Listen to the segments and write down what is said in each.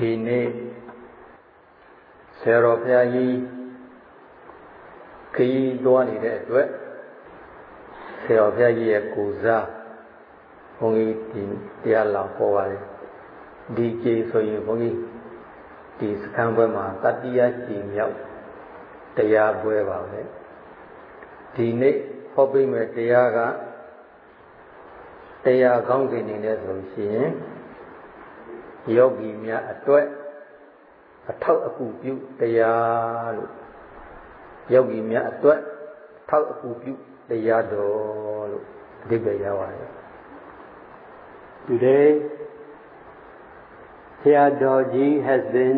ဒီနေ့ဆရာတော်ဘုရားကြီးခရီးသွားနေတဲ့အတွက်ဆရာတော်ဘုရားကြီးရဲ့ကိုစားဘုန်းကြီးဒီတရားလာဟောပါတယ်ဒီကြေဆိုရင်ဘုန်းကြီးဒီစခန်းဘွဲမှာတတိယကြည်မြောက်တရားပွဲပါပဲဒီနေ့ဟောပေးမဲ့တရားကတရားကောင်းစဉ်နေနဲ့ဆိုရှင် ယောဂီများအတွက်အထောက်အကူပြုတရားလို့ယောဂီများအတွက်ထောက်အကူပြုတရားတော်လို့အဓိပ္ပာယ်ရပါတယ် Today Theodorji has been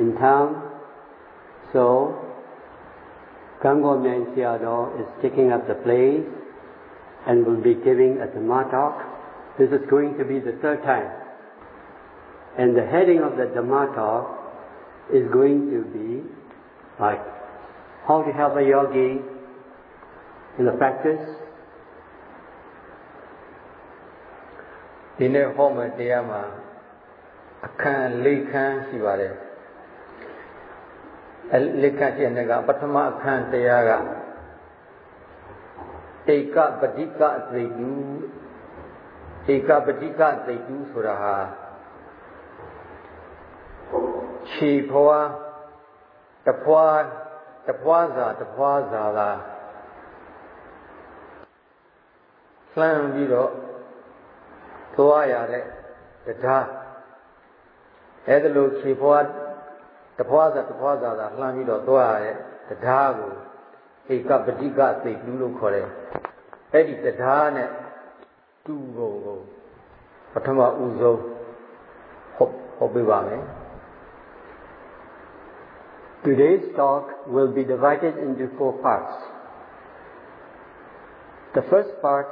in town so Gango Myan Theodore is taking up the place and will be giving a Dhamma talk. This is going to be the third time. And the heading of the Dhamma talk is going to be like how to help a yogi in the practice. ဒီနေ့ဟောမယ့်တရားမှာအခန်း၄ခန်းရှိပါတယ်အဲ၄ခန်းရှိတဲ့ကပထမအခန်းတရားကဧကပဋိကသိတုဧကပဋိကသိတုဆိုတာဟာ ခြေဖွာတဖွာတဖွာစာတဖွာစာသာလှမ်းပြီးတော့သွားရတဲ့တရားအဲဒါလို့ခြေဖွာတဖွာစာတဖွာစာသာလှမ်းပြီးတော့သွားရတဲ့တရားကိုဧကပဋိကသိတူးလို့ခေါ်တယ်အဲ့ဒီတရားနဲ့တူကုန်ကိုပထမဦးဆုံးဟုတ်ဟုတ်ပြပါမယ် Today's talk will be divided into four parts. The first part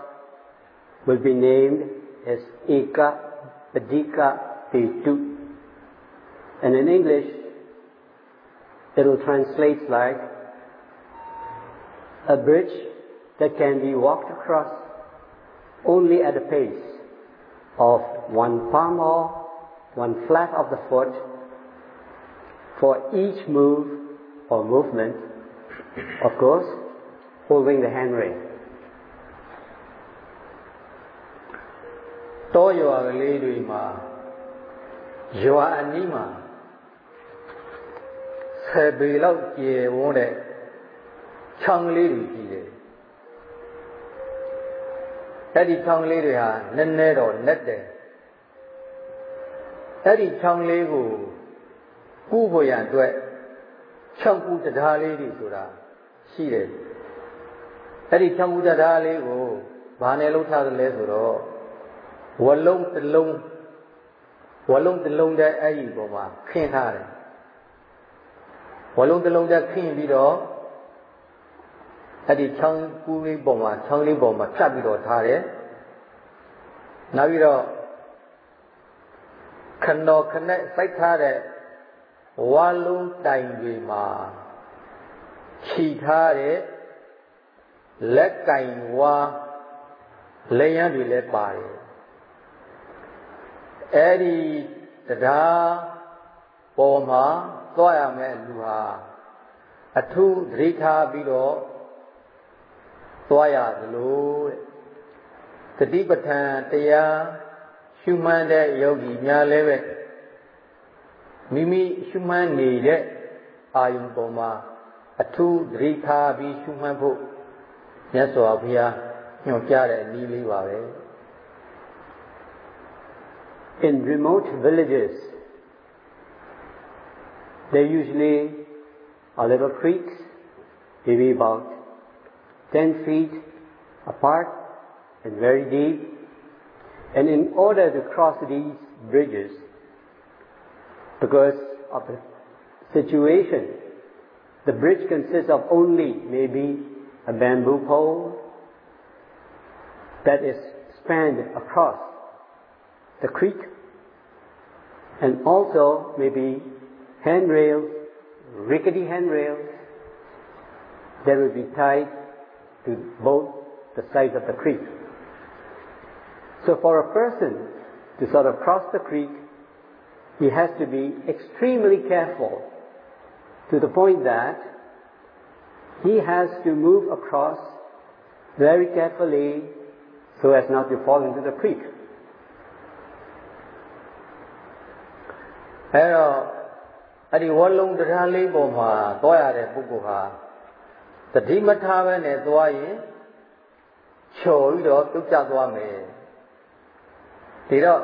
will be named as Eka Padika Petu. And in English, it will translate like a bridge that can be walked across only at a pace of one palm or one flat of the foot for each move or movement, of course, holding the handrail. တောရွာကလေးတွေမှာရွာအနီးမှာဆယ်ပေလောက်ကျယ်ဝန်းတဲ့ချောင်းလေးတွေရှိတယ်။အဲ့ဒီချောင်းလေးတွေဟာနည်းနည်းတော့လက်တယ်။အဲ့ဒီချောင်းလေးကို ကုဖို့ရန်အတွက်6ခုတရားလေးတွေဆိုတာရှိတယ်အဲ့ဒီ6ခုတရားလေးကိုဘာနဲ့လှုပ်ထားသလဲဆိုတော့ဝလုံးတစ်လုံးဝလုံးတစ်လုံးတည်းအဲ့ဒီပေါ်မှာခင်းထားတယ်ဝလုံးတစ်လုံးတည်းခင်းပြီးတော့အဲ့ဒီချောင်းကူးလေးပေါ်မှာချောင်းလေးပေါ်မှာဖြတ်ပြီးတော့ထားတယ်နောက်ပြီးတော့ခဏခနဲ့စိုက်ထားတဲ့ ဝါလုံးတိုင်တွေမှာခြိထားတဲ့လက်ကင်ဝါလက်ရန်တွေလည်းပါတယ်အဲ့ဒီတရားပေါ်မှာသွားရမယ်လူဟာအထူးသတိထားပြီးတော့သွားရသလိုတဲ့တတိပဋ္ဌာန်တရားရှုမှန်းတဲ့ယောဂီများလည်းပဲ မိမိရှုမှန်းနေတဲ့အာယုံပေါ်မှာအထူးသတိထားပြီးရှုမှန်းဖို့မြတ်စွာဘုရားညွှန်ကြားတဲ့နည်းလေးပါပဲ In remote villages there usually are little creeks maybe about 10 feet apart and very deep and in order to cross these bridges because of the situation. The bridge consists of only maybe a bamboo pole that is spanned across the creek and also maybe handrails, rickety handrails that will be tied to both the sides of the creek. So for a person to sort of cross the creek he has to be extremely careful to the point that he has to move across very carefully so as not to fall into the creek. အဲတော့အဲ့ဒီဝလုံးတရားလေးပေါ်မှာသွားရတဲ့ပုဂ္ဂိုလ်ဟာတတိမထားပဲနဲ့သွားရင်ချော်ပြီးတော့ပြုတ်ကျသွားမယ်ဒီတော့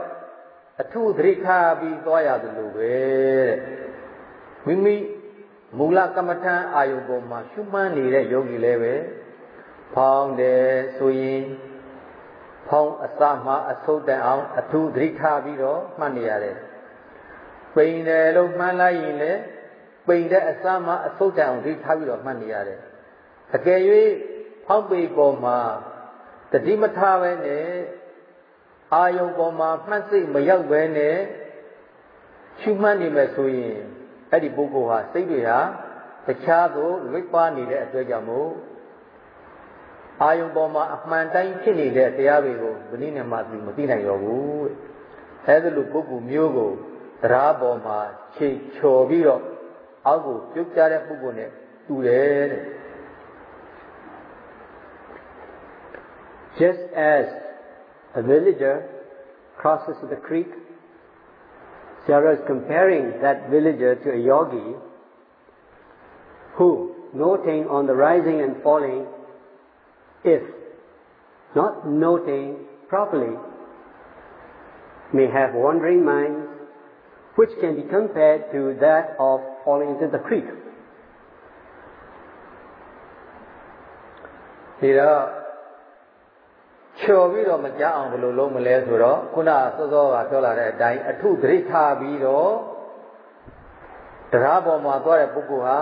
အထုသတိထားပြီးသွားရတယ်လို့ပဲတဲ့မိမိမူလကမ္မထံအာယုပေါ်မှာရှုမှန်းနေတဲ့ယောဂီလည်းပဲဖောင်းတယ်ဆိုရင်ဖောင်းအစမှအဆုတ်တန်အောင်အထုသတိထားပြီးတော့မှတ်နေရတယ်ပိန်တယ်လို့မှန်းလိုက်ရင်လည်းပိန်တဲ့အစမှအဆုတ်တန်အောင်သတိထားပြီးတော့မှတ်နေရတယ်အကယ်၍ဖောက်ပေပေါ်မှာတတိမထားပဲနဲ့ အာယုံပေါ်မှာမှတ်စိတ်မရောက်ပဲနဲ့ရှုမှတ်နေမယ်ဆိုရင်အဲ့ဒီပုဂ္ဂိုလ်ဟာစိတ်တွေဟာတခြားသို့လွတ်ပါနေတဲ့အတွက်ကြောင့်မို့အာယုံပေါ်မှာအမှန်တိုင်းဖြစ်နေတဲ့တရားတွေကိုဘယ်နည်းနဲ့မှသိမသိနိုင်တော့ဘူးအဲ့ဒါလိုပုဂ္ဂိုလ်မျိုးကိုတရားပေါ်မှာခြေချော်ပြီးတော့အောက်ကိုပြုတ်ကြတဲ့ပုဂ္ဂိုလ်နဲ့တူတယ်တဲ့ Just as a villager crosses the creek, Sarah is comparing that villager to a yogi who, noting on the rising and falling, if not noting properly, may have wandering minds, which can be compared to that of falling into the creek. ဒီတော့ ချော်ပြီးတော့မကြအောင်ဘယ်လိုလုပ်မလဲဆိုတော့ခုနစောစောကပြောလာတဲ့အတိုင်းအထုသတိထားပြီးတော့တရားပေါ်မှာသွားတဲ့ပုဂ္ဂိုလ်ဟာ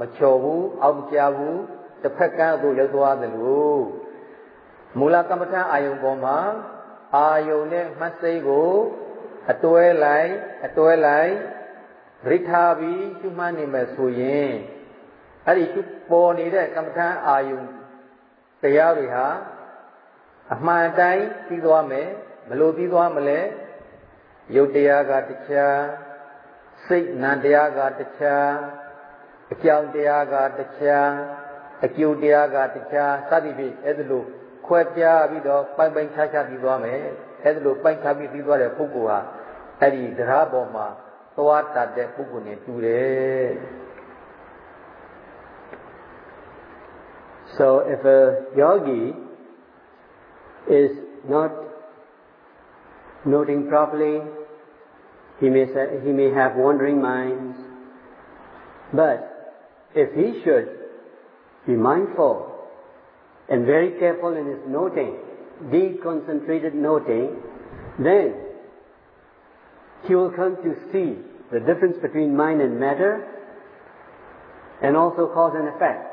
မချော်ဘူးအောက်မကျဘူးတစ်ဖက်ကန်းသို့ရောက်သွားတယ်လို့မူလကမ္မထအာယုံပေါ်မှာအာယုံနဲ့မှတ်စိတ်ကိုအတွဲလိုက်အတွဲလိုက်သတိထားပြီးရှုမှတ်နေမယ်ဆိုရင်အဲ့ဒီပေါ်နေတဲ့ကမ္မထအာယုံတရားတွေဟာ အမှန်တိုင်းပြီးသွားမယ်ဘလို့ပြီးသွားမလဲရုပ်တရားကတခြားစိတ်နံတရားကတခြားအကြောင်းတရားကတခြားအကျိုးတရားကတခြားစသည်ဖြင့်အဲ့ဒါလိုခွဲပြားပြီးတော့ပိုင်ပိုင်ခြားခြားပြီးသွားမယ်အဲ့ဒါလိုပိုင်ခြားပြီးပြီးသွားတဲ့ပုဂ္ဂိုလ်ဟာအဲ့ဒီတရားပေါ်မှာသွားတတ်တဲ့ပုဂ္ဂိုလ်နဲ့တူတယ် So if a yogi is not noting properly, he may, say, he may have wandering minds. But if he should be mindful and very careful in his noting, deep concentrated noting, then he will come to see the difference between mind and matter and also cause and effect.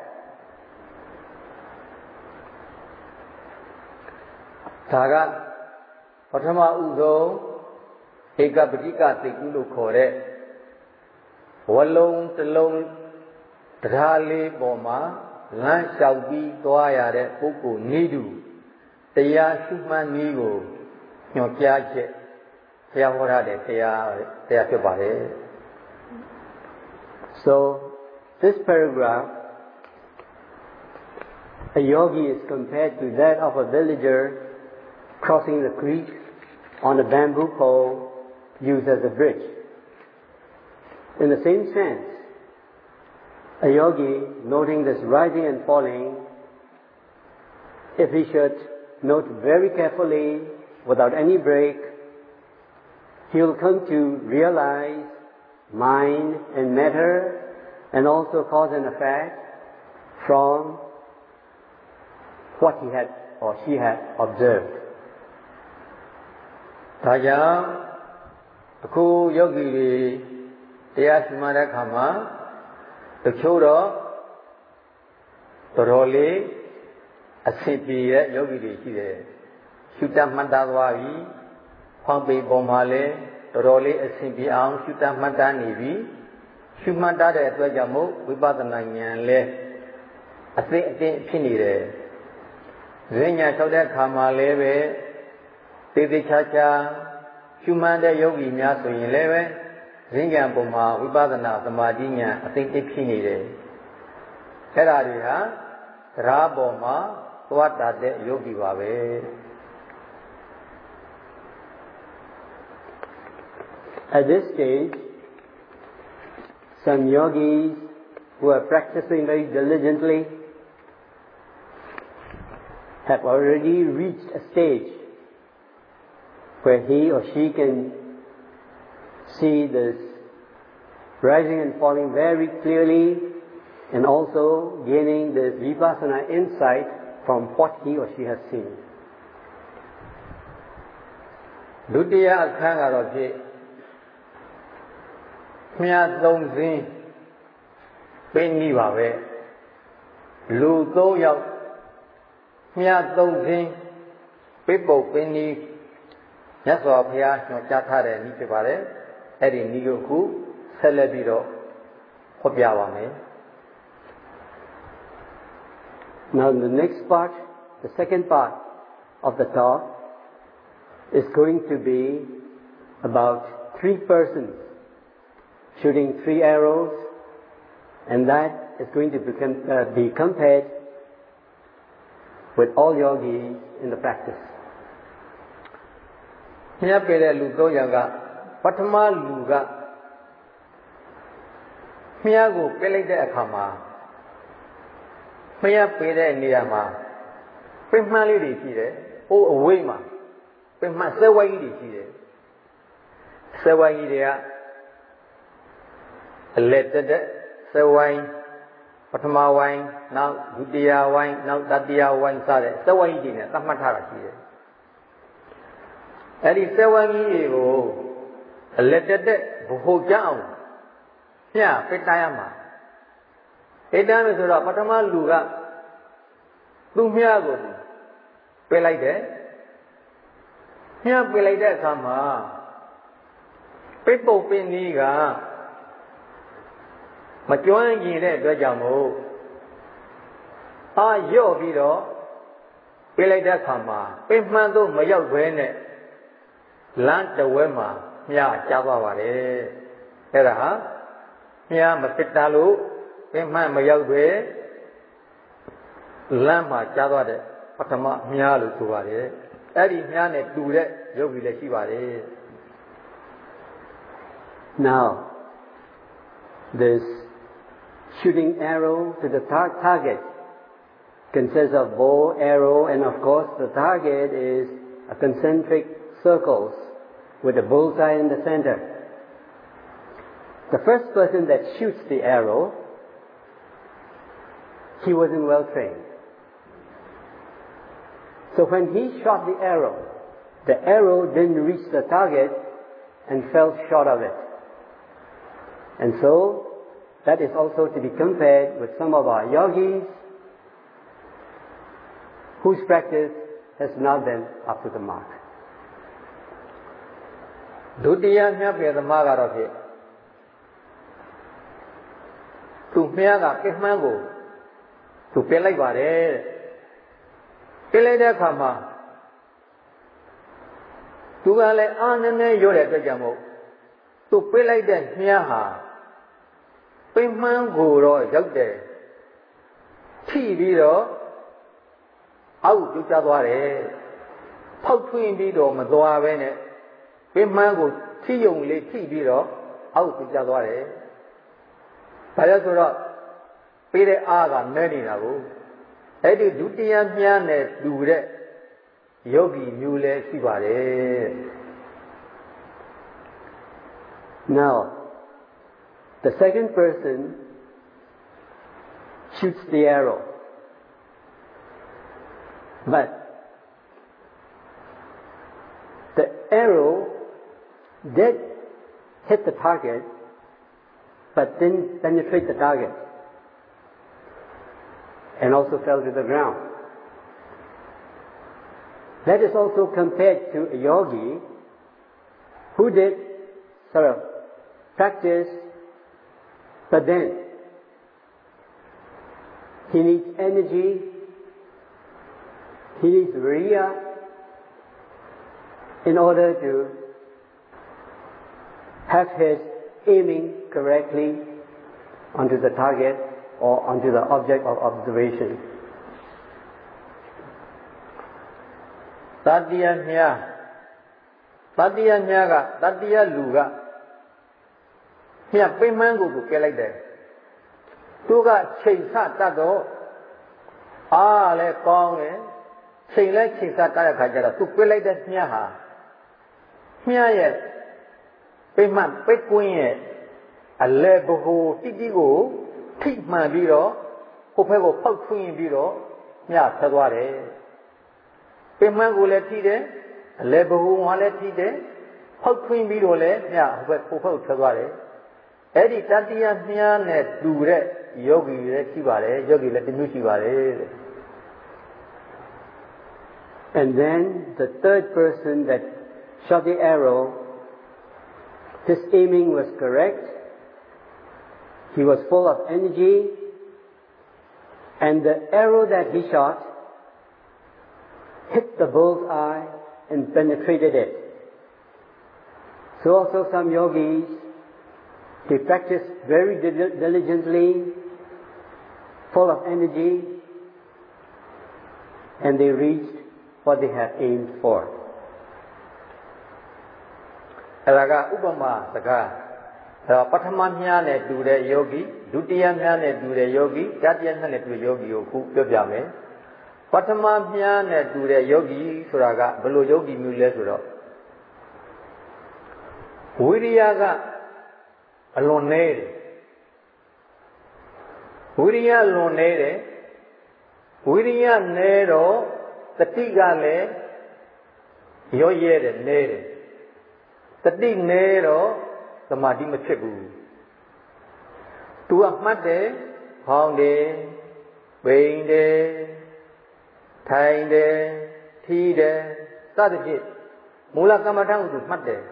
ဒါကပထမဥဆုံးဧကပတိကသိကုလို့ခေါ်တဲ့ဝလုံးတလုံးတရားလေးပေါ်မှာလမ်းလျှောက်ပြီးသွားရတဲ့ပုဂ္ဂိုလ်နိဒုတရားရှုမှတ်နည်းကိုညွှန်ကြားချက်ဘုရားဟောထားတဲ့တရားတရားဖြစ်ပါတယ် So this paragraph a yogi is compared to that of a villager crossing the creek on a bamboo pole used as a bridge. In the same sense, a yogi noting this rising and falling, if he should note very carefully without any break, he will come to realize mind and matter and also cause and effect from what he had or she had observed. ဒါကြောင့်အခုယောဂီတွေတရားရှိမှတဲ့အခါမှာတချို့တော့တော်တော်လေးအဆင်ပြေတဲ့ယောဂီတွေရှိတယ်ရှုတတ်မှတ်သားသွားပြီဖောင်းပေပုံမှာလည်းတော်တော်လေးအဆင်ပြေအောင်ရှုတတ်မှတ်သားနေပြီရှုမှတ်သားတဲ့အတွက်ကြောင့်မို့ဝိပဿနာဉာဏ်လဲအသိအသိဖြစ်နေတယ်ဈဉ္ညာထောက်တဲ့အခါမှာလည်းပဲ သေသေးချာချာရှုမှန်းတဲ့ယောဂီများဆိုရင်လည်းပဲ ရင်းကံပုံမှာဝိပဿနာသမာဓိဉာဏ်အသိသိဖြစ်နေတယ်အဲ့ဒါတွေဟာတရားပေါ်မှာသွားတာတဲ့ယောဂီပါပဲ At this stage, some yogis who are practicing very diligently have already reached a stage where he or she can see this rising and falling very clearly and also gaining this vipassana insight from what he or she has seen. ဒုတိယအခန်းကတော့ဖြစ်မြတ်သုံးစင်းပြင်းကြီးပါပဲလူ၃ယောက်မြတ်သုံးစင်းပြပုတ်ပင်းကြီး မြတ်စွာဘုရားညွှန်ကြားထားတဲ့ဤဖြစ်ပါတယ်အဲ့ဒီဤကိုခုဆက်လက်ပြီးတော့ဟောပြပါမယ် Now the next part, the second part of the talk is going to be about three persons shooting three arrows and that is going to become, uh, be compared with all yogis in the practice. မြတ်ပြတဲ့လူ၃ယောက်ကပထမလူကမြတ်ကိုပြလိုက်တဲ့အခါမှာမြတ်ပြတဲ့နေရာမှာပြမှန်းလေးတွေရှိတယ်။အိုးအဝိမ့်မှာပြမှန်းစက်ဝိုင်းကြီးတွေရှိတယ်။စက်ဝိုင်းကြီးတွေကအလက်တက်တဲ့စက်ဝိုင်းပထမဝိုင်းနောက်ဒုတိယဝိုင်းနောက်တတိယဝိုင်းစတဲ့စက်ဝိုင်းကြီးတွေနဲ့သတ်မှတ်ထားတာရှိတယ်။ အဲ့ဒီစက်ဝိုင်းကြီးတွေကိုအလက်တက်တဲ့ဘဟုကြအောင်ညပိတ္တရမှာပိတ္တမယ်ဆိုတော့ပထမလူကသူ့မြတ်ကိုပြလိုက်တယ်မြတ်ပြလိုက်တဲ့အခါမှာပိပုတ်ပင်ကြီးကမကျွမ်းကျင်တဲ့အတွက်ကြောင့်မို့အာရော့ပြီးတော့ပြလိုက်တဲ့အခါမှာပင်မှန်တော့မရောက်ဘဲနဲ့ လမ်းတဝဲမှာမြားကြားသွားပါတယ်အဲ့ဒါဟာမြားမပစ်တာလို့ပင်မှန်မရောက်ပဲလမ်းမှာကြားသွားတဲ့ပထမမြားလို့ဆိုပါတယ်အဲ့ဒီမြားနဲ့တူတဲ့ယောဂီလည်းရှိပါတယ် Now, this shooting arrow to the tar- target consists of bow, arrow, and of course the target is a concentric circles with a bullseye in the center. The first person that shoots the arrow, he wasn't well trained. So when he shot the arrow, the arrow didn't reach the target and fell short of it. And so, that is also to be compared with some of our yogis whose practice has not been up to the mark. ဒုတိယမြတ်ပြေသမားကတော့ဖြစ်သူမြတ်ကပြမှန်းကိုသူပြလိုက်ပါတယ်တဲ့ပြလိုက်တဲ့အခါမှာသူကလည်းအာနည်းနည်းရွတဲ့အတွက်ကြောင့်မို့သူပြလိုက်တဲ့မြတ်ဟာပြမှန်းကိုတော့ရောက်တယ်ထိပြီးတော့အောက်ကျကျသွားတယ်ဖောက်ထွင်းပြီးတော့မသွားပဲနဲ့ ပင်မှန်းကိုထိယုံလေးထိပြီးတော့အောက်ကျကျသွားတယ်။ဒါကြောင့်ဆိုတော့ပေးတဲ့အားကမဲနေတာကိုအဲ့ဒီဒုတိယမြန်းနဲ့တူတဲ့ယောဂီမျိုးလဲရှိပါတယ်။ Now, the second person shoots the arrow. But the arrow did hit the target, but didn't penetrate the target, and also fell to the ground. That is also compared to a yogi who did sort of practice, but then he needs energy, he needs viriya in order to have his aiming correctly onto the target or onto the object of observation. တတိယမြာတတိယမြာကတတိယလူကမြတ်ပိမှန်းကိုကိုကဲလိုက်တယ်သူကချိန်ဆတတ်တော့အားလည်းကောင်းတယ် ချိန်လဲချိန်ဆတတ်တဲ့ခါကျတော့သူပြလိုက်တဲ့မြတ်ဟာမြတ်ရဲ့ပိမှန်ပိကွင်းရဲ့အလဲဘဟုတိတိကိုထိမှန်ပြီးတော့ဟိုဘက်ကိုဖောက်ထွင်းပြီးတော့မြတ်ဆက်သွားတယ်ပင်မကိုလည်းထိတယ်အလဲဘဟုဝါလည်းထိတယ်ဖောက်ထွင်းပြီးတော့လည်းမြတ်ဟိုဘက်ဟိုဘက်ထွက်သွားတယ်အဲ့ဒီတတိယမြားနဲ့တူတဲ့ယောဂီလည်းရှိပါတယ်ယောဂီလည်းတမျိုးရှိပါတယ်တဲ့ And then the third person that shot the arrow, his aiming was correct. He was full of energy. And the arrow that he shot hit the bull's eye and penetrated it. So also some yogis, they practice very diligently, full of energy, and they reached what they had aimed for. အဲ့ဒါကဥပမာစကားအဲ့တော့ပထမမြားနဲ့တူတဲ့ယောဂီဒုတိယမြားနဲ့တူတဲ့ယောဂီတတိယမြားနဲ့တူတဲ့ယောဂီကိုခုပြောပြမယ်ပထမမြားနဲ့တူတဲ့ယောဂီဆိုတာကဘယ်လိုယောဂီမျိုးလဲဆိုတော့ဝိရိယကအလွန်နေတယ်ဝိရိယလွန်နေတယ်ဝိရိယနေတော့တတိကလည်းရောရဲတယ်နေတယ် တတိနေတော့သမာဓိမဖြစ်ဘူးသူကမှတ်တယ်ဟောင်းတယ်ပိန်တယ်ထိုင်တယ်ထီးတယ်စသဖြင့်မူလကမ္မထံကိုသူမှတ်တယ်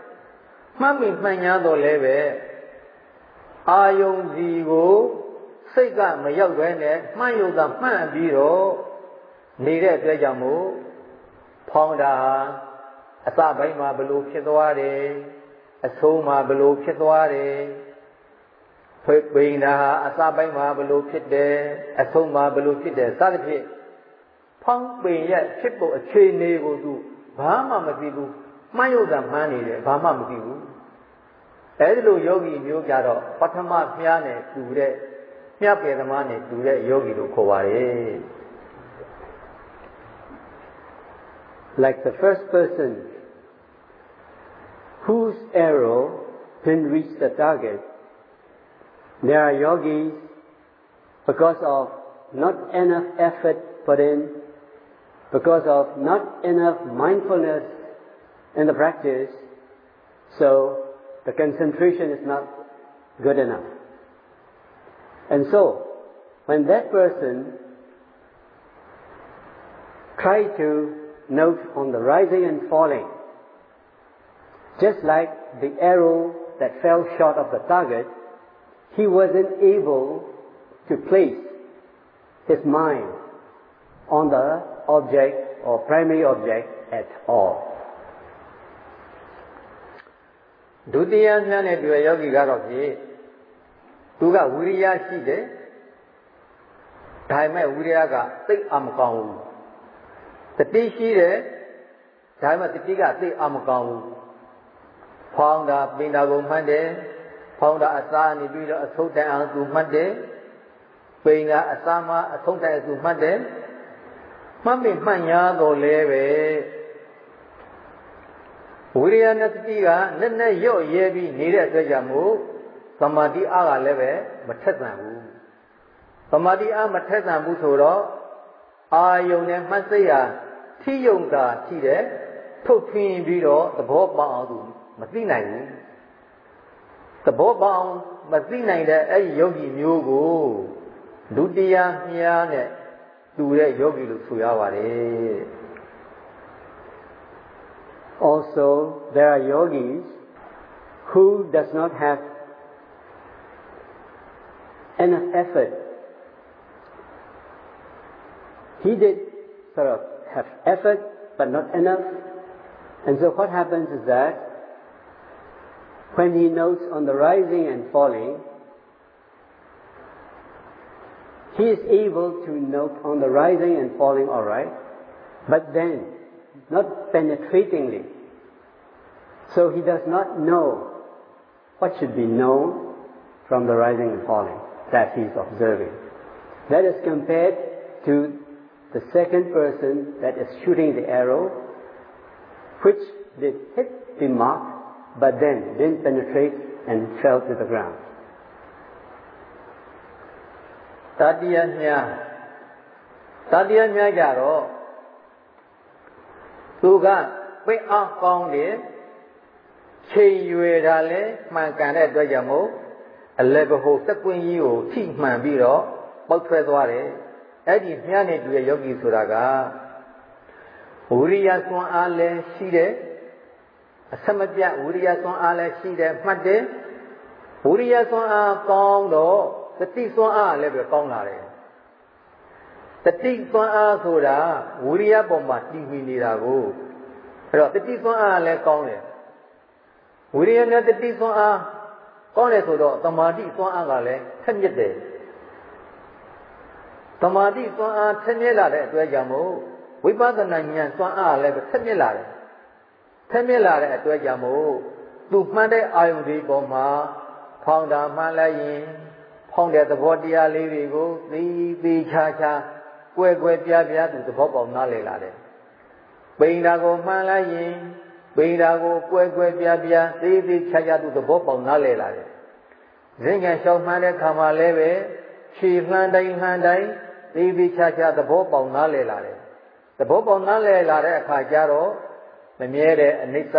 မှတ်မိမှန်ညာတော့လည်းပဲအာယုံစီကိုစိတ်ကမရောက်ဘဲနဲ့မှန်ယုံတာမှန်ပြီးတော့နေတဲ့အတွက်ကြောင့်မို့ဖောင်းတာ အစပိုင်းမှာဘလို့ဖြစ်သွားတယ်အဆုံးမှာဘလို့ဖြစ်သွားတယ်ဖွေပိန်တာအစပိုင်းမှာဘလို့ဖြစ်တယ်အဆုံးမှာဘလို့ဖြစ်တယ်စသဖြင့်ဖောင်းပိန်ရဲ့ဖြစ်ဖို့အခြေအနေကိုသူဘာမှမသိဘူးမှန်ယုံတာမှန်နေတယ်ဘာမှမသိဘူးအဲဒီလိုယောဂီမျိုးကြတော့ပထမမြားနဲ့တူတဲ့မြတ်ပေသမားနဲ့တူတဲ့ယောဂီလို့ခေါ်ပါတယ် like the first person whose arrow didn't reach the target. There are yogis, because of not enough effort put in, because of not enough mindfulness in the practice, so the concentration is not good enough. And so, when that person tries to note on the rising and falling, just like the arrow that fell short of the target, he wasn't able to place his mind on the object or primary object at all. ဒုတိယမြတ်နဲ့တွေ့ယောဂီကတော့ဖြင့်သူကဝိရိယရှိတယ်ဒါပေမဲ့ဝိရိယကသိအမကောင်းဘူးတတိရှိတယ်ဒါပေမဲ့တတိကသိအမကောင်းဘူး ဖောင်းတာပင်တာကိုမှတ်တယ်ဖောင်းတာအစားနေပြီးတော့အထုပ်တိုင်အောင်သူမှတ်တယ်ပိန်ကအစားမအထုပ်တိုင်သူမှတ်တယ်မှတ်ပြီးမှတ်ညာတော့လဲပဲဝိရိယနဲ့တတိကနက်နက်ရော့ရဲပြီးနေတဲ့အတွက်ကြောင့်မို့သမာဓိအားကလည်းပဲမထက်သန်ဘူးသမာဓိအားမထက်သန်ဘူးဆိုတော့အာယုံနဲ့မှတ်စိတ်ဟာထိယုံတာရှိတယ်ထုတ်ထွင်းပြီးတော့သဘောပေါက်အောင်သူ မသိနိုင်ဘူးသဘောပေါက်မသိနိုင်တဲ့အဲ့ဒီယောဂီမျိုးကိုဒုတိယမြားနဲ့တူတဲ့ယောဂီလို့ဆိုရပါတယ် Also, there are yogis who does not have enough effort. He did sort of have effort, but not enough. And so what happens is that when he notes on the rising and falling, he is able to note on the rising and falling all right, but then not penetratingly. So he does not know what should be known from the rising and falling that he is observing. That is compared to the second person that is shooting the arrow, which did hit the mark, but then didn't penetrate and fell to the ground. တတိယမြတ်တတိယမြတ်ကြတော့သူကပိတ်အောင်ကောင်းတယ်ချိန်ရွယ်တာလဲမှန်ကန်တဲ့အတွက်ကြောင့်မို့အလဘဟုစက်ကွင်းကြီးကိုထိမှန်ပြီးတော့ပေါက်ထွက်သွားတယ်အဲ့ဒီမြတ်နဲ့တူတဲ့ယောဂီဆိုတာကဝိရိယသွန်အားလည်းရှိတယ် အစမပြဝိရိယသွန်အားလည်းရှိတယ်မှတ်တယ်ဝိရိယသွန်အားကောင်းတော့တတိသွန်အားလည်းပဲကောင်းလာတယ်တတိသွန်အားဆိုတာဝိရိယပေါ်မှာတည်ပြီးနေတာကိုအဲ့တော့တတိသွန်အားလည်းကောင်းတယ်ဝိရိယနဲ့တတိသွန်အားကောင်းတယ်ဆိုတော့တမာတိသွန်အားကလည်းထက်မြက်တယ်တမာတိသွန်အားထက်မြက်လာတဲ့အတွက်ကြောင့်မို့ဝိပဿနာဉာဏ်သွန်အားလည်းထက်မြက်လာတယ် ထက်မြက်လာတဲ့အတွက်ကြောင့်မို့သူမှန်တဲ့အာယုန်ဒီပေါ်မှာဖောင်းတာမှန်လိုက်ရင်ဖောင်းတဲ့သဘောတရားလေးတွေကိုသိသိချာချာကွယ်ကွယ်ပြားပြားသူသဘောပေါက်နားလည်လာတယ်ပိန်တာကိုမှန်လိုက်ရင်ပိန်တာကိုကွယ်ကွယ်ပြားပြားသိသိချာချာသူသဘောပေါက်နားလည်လာတယ်ဇင်ကံလျှောက်မှန်းတဲ့ခါမှာလည်းပဲခြေလှမ်းတိုင်းလှမ်းတိုင်းသိသိချာချာသဘောပေါက်နားလည်လာတယ်သဘောပေါက်နားလည်လာတဲ့အခါကျတော့ မမြဲတဲ့အနိစ္စ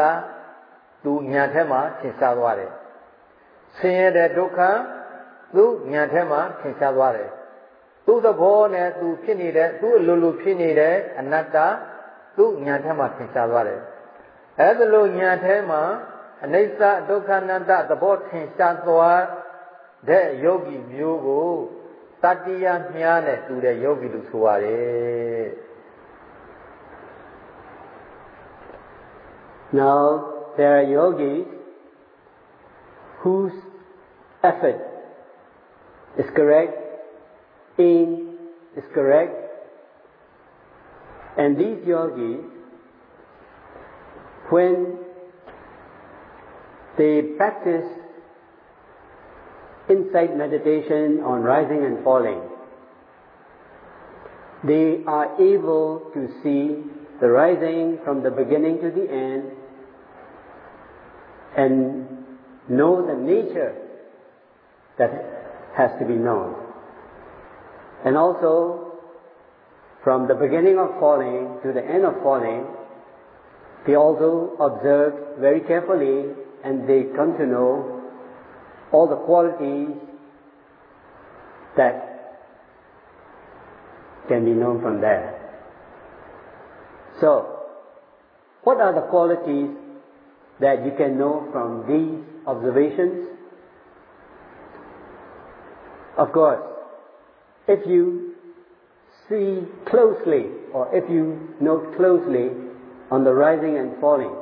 သူညာထက်မှသင်ရှားသွားတယ်ဆင်းရဲတဲ့ဒုက္ခသူညာထက်မှသင်ရှားသွားတယ်သူ့သဘောနဲ့သူဖြစ်နေတဲ့သူ့အလိုလိုဖြစ်နေတဲ့အနတ္တသူ့ညာထက်မှသင်ရှားသွားတယ်အဲဒါလိုညာထဲမှာအနိစ္စဒုက္ခအနတ္တသဘောထင်ရှားသွားတဲ့ယောဂီမျိုးကိုတတိယမြားနဲ့တူတဲ့ယောဂီလို့ဆိုရတယ် Now, there are yogis whose effort is correct, aim is correct, and these yogis, when they practice insight meditation on rising and falling, they are able to see the rising from the beginning to the end and know the nature that has to be known. And also, from the beginning of falling to the end of falling, they also observe very carefully and they come to know all the qualities that can be known from there. So, what are the qualities that you can know from these observations? Of course, if you see closely or if you note closely on the rising and falling,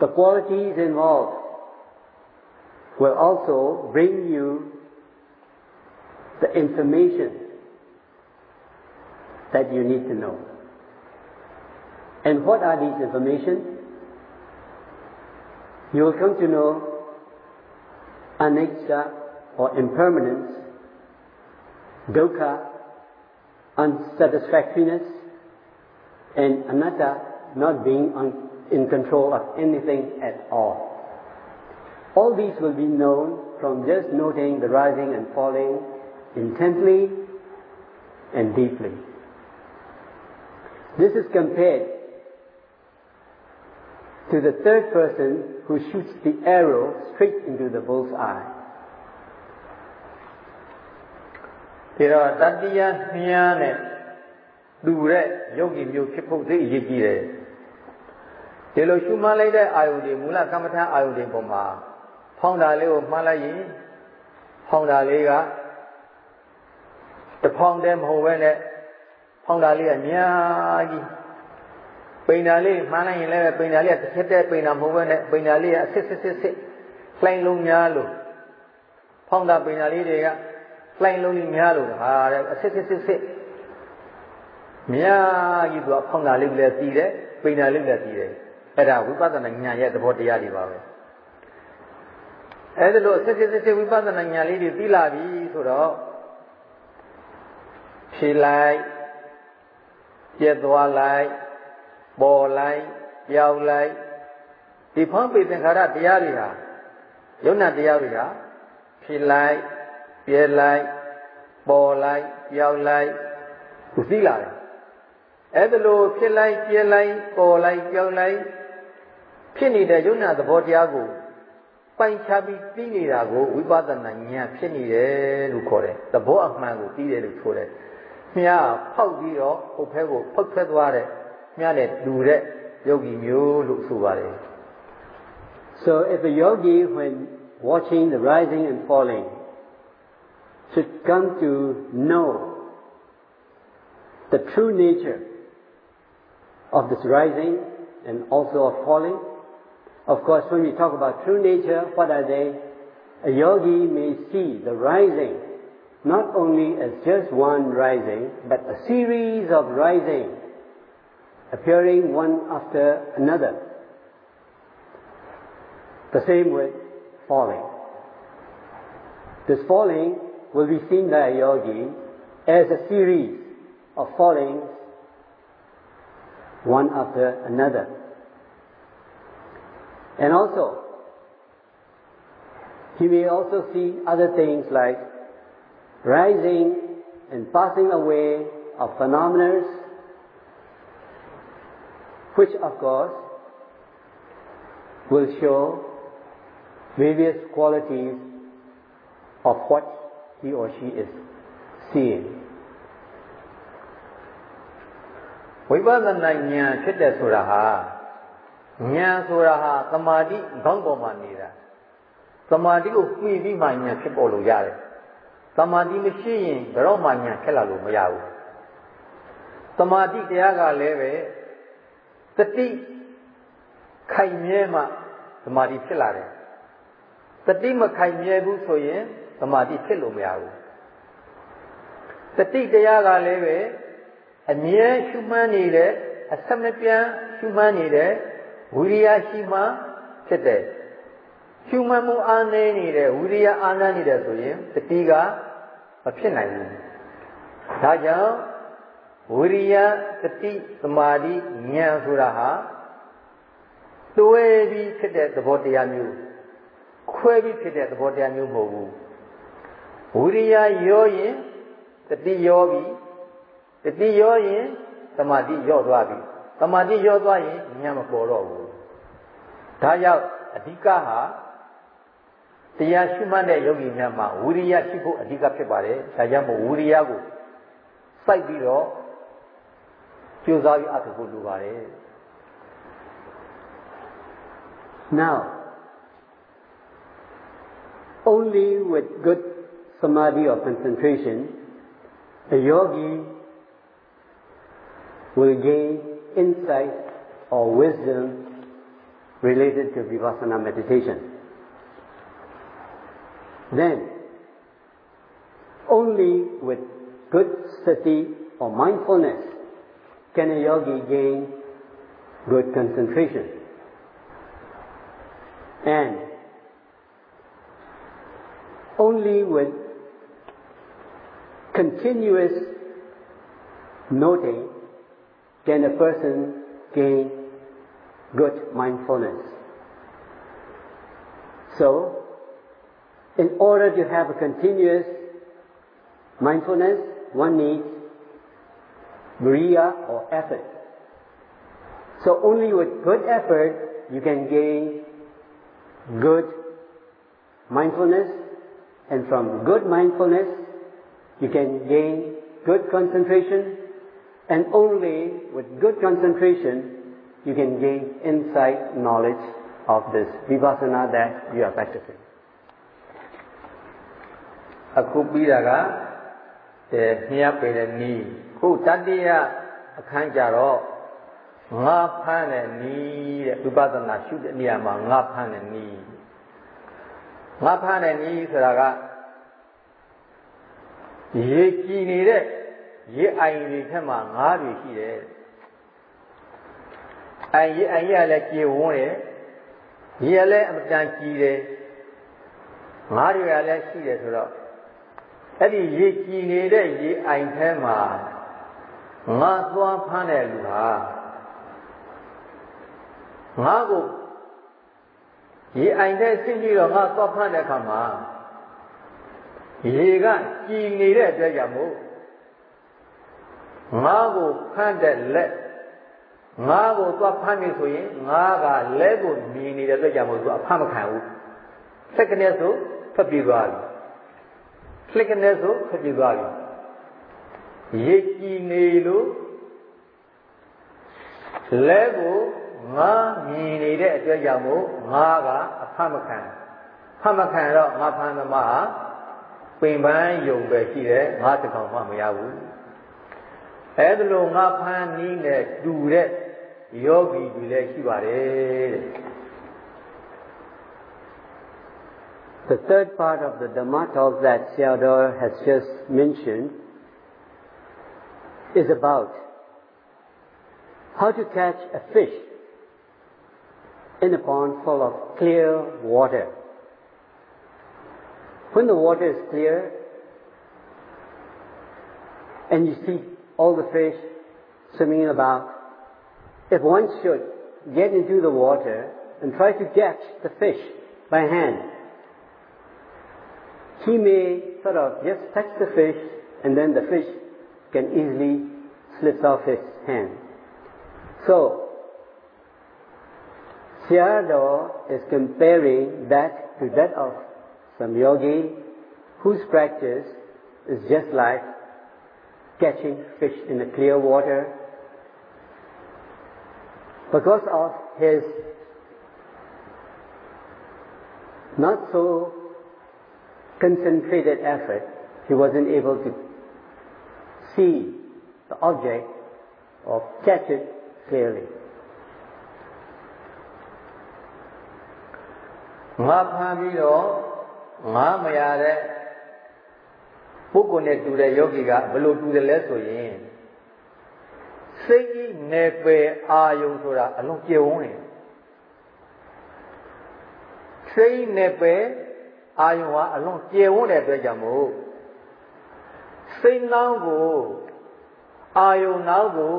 the qualities involved will also bring you the information that you need to know. And what are these information? You will come to know anicca or impermanence, dukkha, unsatisfactoriness, and anatta, not being un- in control of anything at all. All these will be known from just noting the rising and falling intently and deeply. This is compared to the third person who shoots the arrow straight into the bull's eye. ဒီတော့တတိယမြားနဲ့လူတဲ့ယောဂီမျိုးဖြစ်ဖို့သိအရေးကြီးတယ်ဒီလိုရှုမှန်းလိုက်တဲ့အာယုန်တွေမူလကမ္မထာအာယုန်တွေပေါ်မှာဖောင်းတာလေးကိုမှန်းလိုက်ရင်ဖောင်းတာလေးကတဖောင်းတည်းမဟုတ်ပဲနဲ့ဖောင်းတာလေးကညာကြီး ပပိန်တာလေးမှန်းလိုက်ရင်လည်းပိန်တာလေးကတစ်ချက်တည်းပိန်တာမဟုတ်ဘဲနဲ့ပိန်တာလေးကအစစ်စစ်စစ်စစ်လှိုင်းလုံးများလို့ဖောင်းတာပိန်တာလေးတွေကလှိုင်းလုံးကြီးများလို့ဟာတဲ့အစစ်စစ်စစ်စစ်များကြီးသူကဖောင်းတာလေးလည်းပြီးတယ်ပိန်တာလေးလည်းပြီးတယ်အဲ့ဒါဝိပဿနာဉာဏ်ရဲ့သဘောတရားတွေပါပဲအဲ့ဒါလို့စစ်စစ်စစ်ဝိပဿနာဉာဏ်လေးတွေပြီးလာပြီဆိုတော့ဖြေလိုက်ပြက်သွားလိုက် ပေါ်လိုက်ပြောင်းလိုက်ဒီဖောင်းပေသင်္ခါရတရားတွေဟာယုံနာတရားတွေဟာဖြေလိုက်ပြဲလိုက်ပေါ်လိုက်ပြောင်းလိုက်သူသိလာတယ်အဲ့ဒါလို့ဖြစ်လိုက်ပြဲလိုက်ပေါ်လိုက်ပြောင်းလိုက်ဖြစ်နေတဲ့ယုံနာသဘောတရားကိုပိုင်ခြားပြီးသိနေတာကိုဝိပဿနာဉာဏ်ဖြစ်နေတယ်လို့ခေါ်တယ်သဘောအမှန်ကိုသိတယ်လို့ဆိုတယ်မြားဖောက်ပြီးတော့ဟိုဘက်ကိုဖောက်ထွက်သွားတဲ့ မြားနဲ့လူတဲ့ယောဂီမျိုးလို့ဆိုပါတယ် So if a yogi when watching the rising and falling should come to know the true nature of this rising and also of falling Of course, when we talk about true nature, what are they? A yogi may see the rising not only as just one rising, but a series of rising appearing one after another. The same with falling. This falling will be seen by a yogi as a series of fallings one after another. And also, he may also see other things like rising and passing away of phenomena, which of course will show various qualities of what he or she is seeing. ဝိပဿနာဉာဏ်ဖြစ်တဲ့ဆိုတာဟာဉာဏ်ဆိုတာဟာသမာဓိခေါင်းပေါ်မှာနေတာသမာဓိကိုမှီပြီးမှဉာဏ်ဖြစ်ပေါ်လို့ရတယ်သမာဓိမရှိရင်ဘယ်တော့မှဉာဏ်ဖြစ်လာလို့မရဘူးသမာဓိတရားကလည်းပဲ တတိခိုင်မြဲမှသမာဓိဖြစ်လာတယ်တတိမခိုင်မြဲဘူးဆိုရင်သမာဓိဖြစ်လို့မရဘူးတတိတရားကလည်းပဲအမြဲရှုမှန်းနေတဲ့အဆက်မပြတ်ရှုမှန်းနေတဲ့ဝိရိယရှိမှဖြစ်တယ်ရှုမှတ်မှုအားနည်းနေတဲ့ဝိရိယအားနည်းနေတယ်ဆိုရင်တတိကမဖြစ်နိုင်ဘူးဒါကြောင့် ဝိရိယတတိသမာဓိဉာဏ်ဆိုတာဟာတွဲပြီးဖြစ်တဲ့သဘောတရားမျိုးခွဲပြီးဖြစ်တဲ့သဘောတရားမျိုးမဟုတ်ဘူးဝိရိယရောရင်တတိရောပြီတတိရောရင်သမာဓိရောသွားပြီသမာဓိရောသွားရင်ဉာဏ်မပေါ်တော့ဘူးဒါကြောင့်အဓိကဟာတရားရှိမှတ်တဲ့ယောဂီများမှာဝိရိယရှိဖို့အဓိကဖြစ်ပါတယ်ဒါကြောင့်မို့ဝိရိယကိုစိုက်ပြီးတော့ ကြိုးစားပြီးအထုဖို့လိုပါတယ် Now, only with good samadhi or concentration, a yogi will gain insight or wisdom related to vipassana meditation. Then, only with good sati or mindfulness can a yogi gain good concentration. And only with continuous noting can a person gain good mindfulness. So, in order to have a continuous mindfulness, one needs vriya or effort. So only with good effort you can gain good mindfulness and from good mindfulness you can gain good concentration and only with good concentration you can gain insight knowledge of this vipassana that you are practicing. အခုပြီးတာကအဲမြတ်ပေတဲ့နီး ခုတတိယအခန်းကြတော့ငါဖမ်းတဲ့နီးတဲ့ဝိပဿနာရှုတဲ့နေရာမှာငါဖမ်းတဲ့နီးငါဖမ်းတဲ့နီးဆိုတာကရေကြည်နေတဲ့ရေအိုင်တွေထက်မှာငါးတွေရှိတယ်အိုင်ရေအိုင်ရလည်းကြေဝန်းတယ်ရေလည်းအမတန်ကြည်တယ်ငါးတွေကလည်းရှိတယ်ဆိုတော့အဲ့ဒီရေကြည်နေတဲ့ရေအိုင်ထဲမှာ ငါသွားဖမ်းတဲ့လူဟာငါကိုရေအိုင်ထဲဆင်းပြီးတော့ငါသွားဖမ်းတဲ့အခါမှာရေကကြည်နေတဲ့အတွက်ကြောင့်မို့ငါကိုဖမ်းတဲ့လက်ငါကိုသွားဖမ်းပြီဆိုရင်ငါကလက်ကိုမြင်နေတဲ့အတွက်ကြောင့်မို့သူအဖမ်းမခံဘူးစက္ကနဲ့ဆိုဖက်ပြေးသွားပြီစက္ကနဲ့ဆိုဖက်ပြေးသွားပြီ ရေကြည်နေလို့လက်ကိုငါမြင်နေတဲ့အတွက်ကြောင့်မို့ငါကအဖမ်းမခံဖမ်းမခံတော့ငါဖမ်းသမားဟာပင်ပန်းယုံပဲရှိတယ်ငါတကောင်မှမရဘူးအဲဒါလိုငါဖမ်းနည်းနဲ့တူတဲ့ယောဂီတွေလည်းရှိပါတယ်တဲ့ The third part of the Dhamma talk that Theodore has just mentioned is about how to catch a fish in a pond full of clear water. When the water is clear and you see all the fish swimming about, if one should get into the water and try to catch the fish by hand, he may sort of just touch the fish and then the fish can easily slip off his hand. So, Sayadaw is comparing that to that of some yogi whose practice is just like catching fish in the clear water. Because of his not so concentrated effort, he wasn't able to see the object or catch it clearly. ငါဖမ်းပြီးတော့ငါမရတဲ့ပုဂ္ဂိုလ်နဲ့တူတဲ့ယောဂီကဘယ်လိုတူတယ်လဲဆိုရင်စိတ်ကြီးနယ်ပယ်အာယုံဆိုတာအလုံးကျေဝန်းနေစိတ်နယ်ပယ်အာယုံဟာအလုံးကျေဝန်းတဲ့အတွက်ကြောင့်မို့ စိတ်နှောင်းကိုအာယုံနှောင်းကို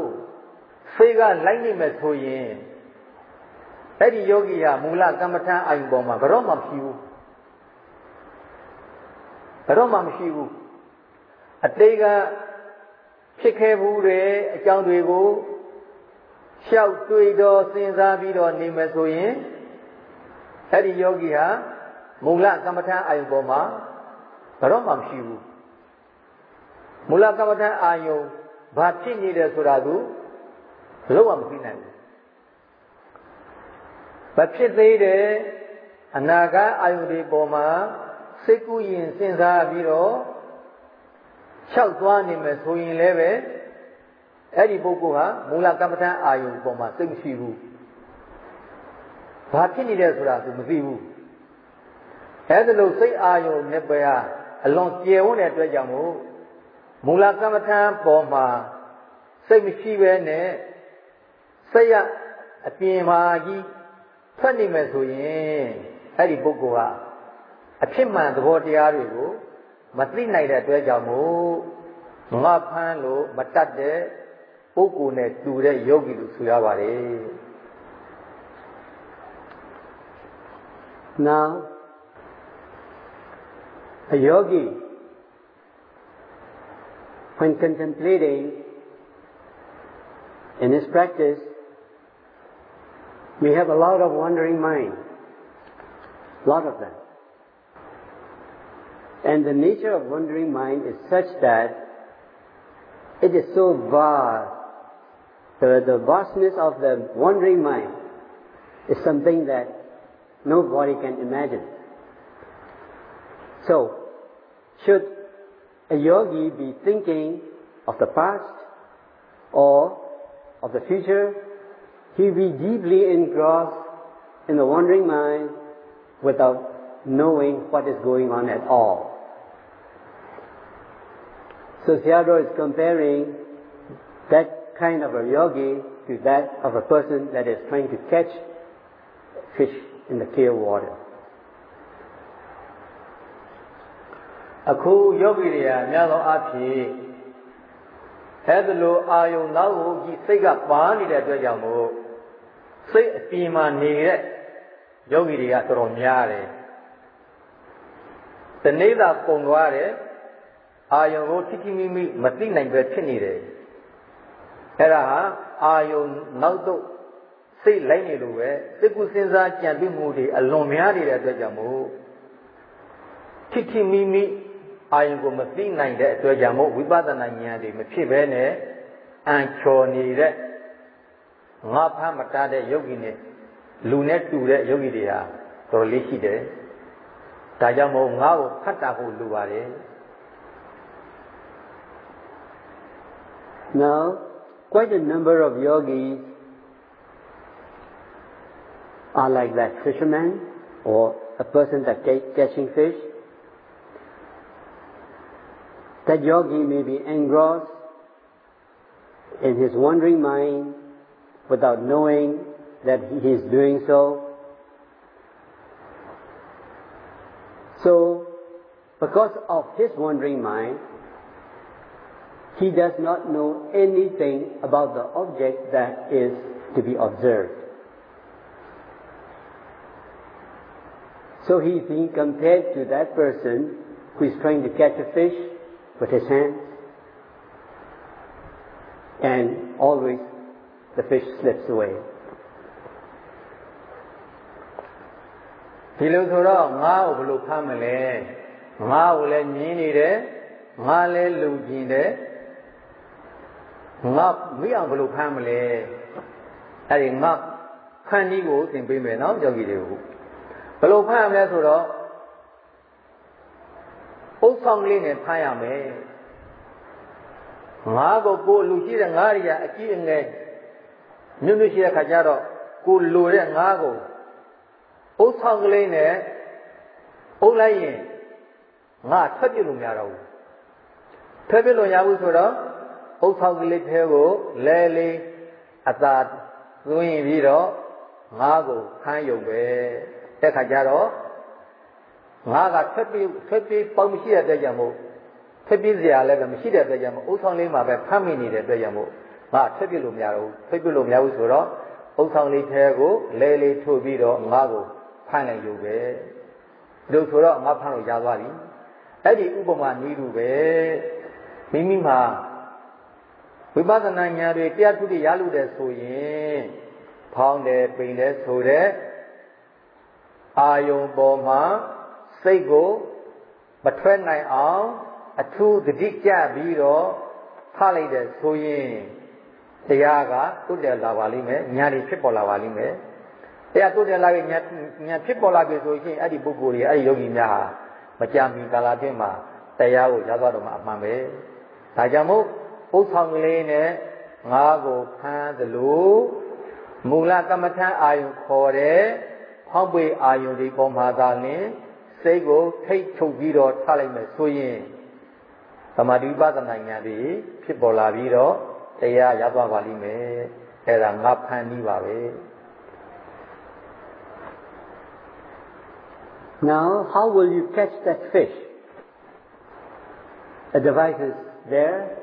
စိတ်ကလိုက်နေမယ်ဆိုရင်အဲ့ဒီယောဂီဟာမူလကမ္မထအာယုံပေါ်မှာဘယ်တော့မှမရှိဘူးဘယ်တော့မှမရှိဘူးအတိတ်ကဖြစ်ခဲ့ဘူးတဲ့အကြောင်းတွေကိုရှောက်တွေးတော့စဉ်းစားပြီးတော့နေမယ်ဆိုရင်အဲ့ဒီယောဂီဟာမူလကမ္မထအာယုံပေါ်မှာဘယ်တော့မှမရှိဘူး မူလကမ္မထအာယုံဘာဖြစ်နေတယ်ဆိုတာသူဘယ်တော့မှမသိနိုင်ဘူးမဖြစ်သေးတဲ့အနာဂတ်အာယုတွေပေါ်မှာစိတ်ကူးရင်စဉ်းစားပြီးတော့လျှောက်သွားနေမယ်ဆိုရင်လည်းပဲအဲ့ဒီပုဂ္ဂိုလ်ဟာမူလကမ္မထအာယုပေါ်မှာစိတ်မရှိဘူးဘာဖြစ်နေတယ်ဆိုတာသူမသိဘူးအဲ့ဒါလို့စိတ်အာယုနဲ့ပဲဟာအလွန်ကျေဝန်းတဲ့အတွက်ကြောင့်မို့ မူလကမ္မထပေါ်မှာစိတ်မရှိပဲနဲ့စိတ်ရအပြင်မှာကြီးထွက်နေမယ်ဆိုရင်အဲ့ဒီပုဂ္ဂိုလ်ဟာအဖြစ်မှန်သဘောတရားတွေကိုမသိနိုင်တဲ့အတွက်ကြောင့်မို့ငါဖမ်းလို့မတတ်တဲ့ပုဂ္ဂိုလ်နဲ့တူတဲ့ယောဂီလို့ဆိုရပါတယ် Now, a yogi, when contemplating in this practice, we have a lot of wandering mind, A lot of them. And the nature of wandering mind is such that it is so vast. The, the vastness of the wandering mind is something that nobody can imagine. So, should a yogi be thinking of the past or of the future he be deeply engrossed in the wandering mind without knowing what is going on at all. So Theodore is comparing that kind of a yogi to that of a person that is trying to catch fish in the clear water. အခုယောဂီတွေကအများသောအားဖြင့်အဲ့ဒါလိုအာယုံနောက်ကိုကြည့်စိတ်ကပါနေတဲ့အတွက်ကြောင့်မို့စိတ်အပြင်မှာနေတဲ့ယောဂီတွေကတော်တော်များတယ်။တနေ့သာပုံသွားတယ်အာယုံကိုထိထိမိမိမသိနိုင်ပဲဖြစ်နေတယ်။အဲ့ဒါဟာအာယုံနောက်တော့စိတ်လိုက်နေလို့ပဲစိတ်ကူစဉ်းစားကြံပြီးမှုတွေအလွန်များနေတဲ့အတွက်ကြောင့်မို့ထိထိမိမိ အာယုံကိုမသိနိုင်တဲ့အတွက်ကြောင့်မို့ဝိပဿနာဉာဏ်တွေမဖြစ်ဘဲနဲ့အံချော်နေတဲ့ငါဖမ်းမတားတဲ့ယောဂီနဲ့လူနဲ့တူတဲ့ယောဂီတွေဟာတော်လေးရှိတယ်။ဒါကြောင့်မို့ငါ့ကိုဖတ်တာဖို့လိုပါတယ်။ Now, quite a number of yogis are like that fisherman or a person that catching fish that yogi may be engrossed in his wandering mind without knowing that he is doing so. So, because of his wandering mind, he does not know anything about the object that is to be observed. So he is being compared to that person who is trying to catch a fish with his hands, and always the fish slips away. ဒီလိုဆိုတော့ငါ့ကိုဘယ်လိုဖမ်းမလဲငါ့ကိုလည်းမြင်နေတယ်ငါလည်းလူကျင်တယ်ငါမိအောင်ဘယ်လိုဖမ်းမလဲအဲ့ဒီငါဖမ်းနည်းကိုသင်ပေးမယ်နော်ယောဂီတွေကိုဘယ်လိုဖမ်းမလဲဆိုတော့ ဥစ္ဆောင်လေးနဲ့ဖမ်းရမယ်ငါကိုကိုလူရှိတဲ့ငါရိယာအကြီးအငယ်ညွန့်ညွန့်ရှိတဲ့ခါကျတော့ကိုလိုတဲ့ငါကိုဥစ္ဆောင်ကလေးနဲ့အုပ်လိုက်ရင်ငါထွက်ပြလို့မရတော့ဘူးထွက်ပြလို့ရဘူးဆိုတော့ဥစ္ဆောင်ကလေးထဲကိုလဲလေးအသာသွင်းပြီးတော့ငါကိုခန်းယုံပဲတဲ့ခါကျတော့ ငါကထွက်ပြေးထွက်ပြေးပေါင်းမရှိတဲ့အတွက်ကြောင့်မို့ထွက်ပြေးစရာလည်းပဲမရှိတဲ့အတွက်ကြောင့်မို့အုပ်ဆောင်လေးမှာပဲဖမ်းမိနေတဲ့အတွက်ကြောင့်မို့ငါထွက်ပြေးလို့မရတော့ဘူးထွက်ပြေးလို့မရဘူးဆိုတော့အုပ်ဆောင်လေးထဲကိုလဲလေးထိုးပြီးတော့ငါကိုဖမ်းလိုက်ရုပ်ပဲလို့ဆိုတော့ငါဖမ်းလို့ရသွားပြီအဲ့ဒီဥပမာနည်းတူပဲမိမိမှာဝိပဿနာဉာဏ်တွေတရားထုတွေရလို့တဲ့ဆိုရင်ဖောင်းတယ်ပိန်တယ်ဆိုတဲ့အာယုံပေါ်မှာ စိတ်ကိုမထွက်နိုင်အောင်အထူးတတိကြပြီးတော့ထားလိုက်တဲ့ဆိုရင်တရားကတုတ်တယ်လာပါလိမ့်မယ်ညာတွေဖြစ်ပေါ်လာပါလိမ့်မယ်တရားတုတ်တယ်လာပြီးညာညာဖြစ်ပေါ်လာပြီဆိုရင်အဲ့ဒီပုဂ္ဂိုလ်တွေအဲ့ဒီယောဂီများဟာမကြမီကာလအတွင်းမှာတရားကိုရသွားတော့မှအမှန်ပဲဒါကြောင့်မို့ဥဆောင်ကလေးနဲ့ငါးကိုဖမ်းသလိုမူလကမ္မထံအာယုခေါ်တဲ့ဖောင်းပွေအာယုဒီပေါ်မှာသာလင် စိတ်ကိုထိတ်ချုပ်ပြီးတော့ထားလိုက်မယ်ဆိုရင်သမာဓိပဒနာဉာဏ်တွေဖြစ်ပေါ်လာပြီးတော့တရားရသွားပါလိမ့်မယ်အဲ့ဒါငါဖန်ပြီးပါပဲ Now, how will you catch that fish? A device is there,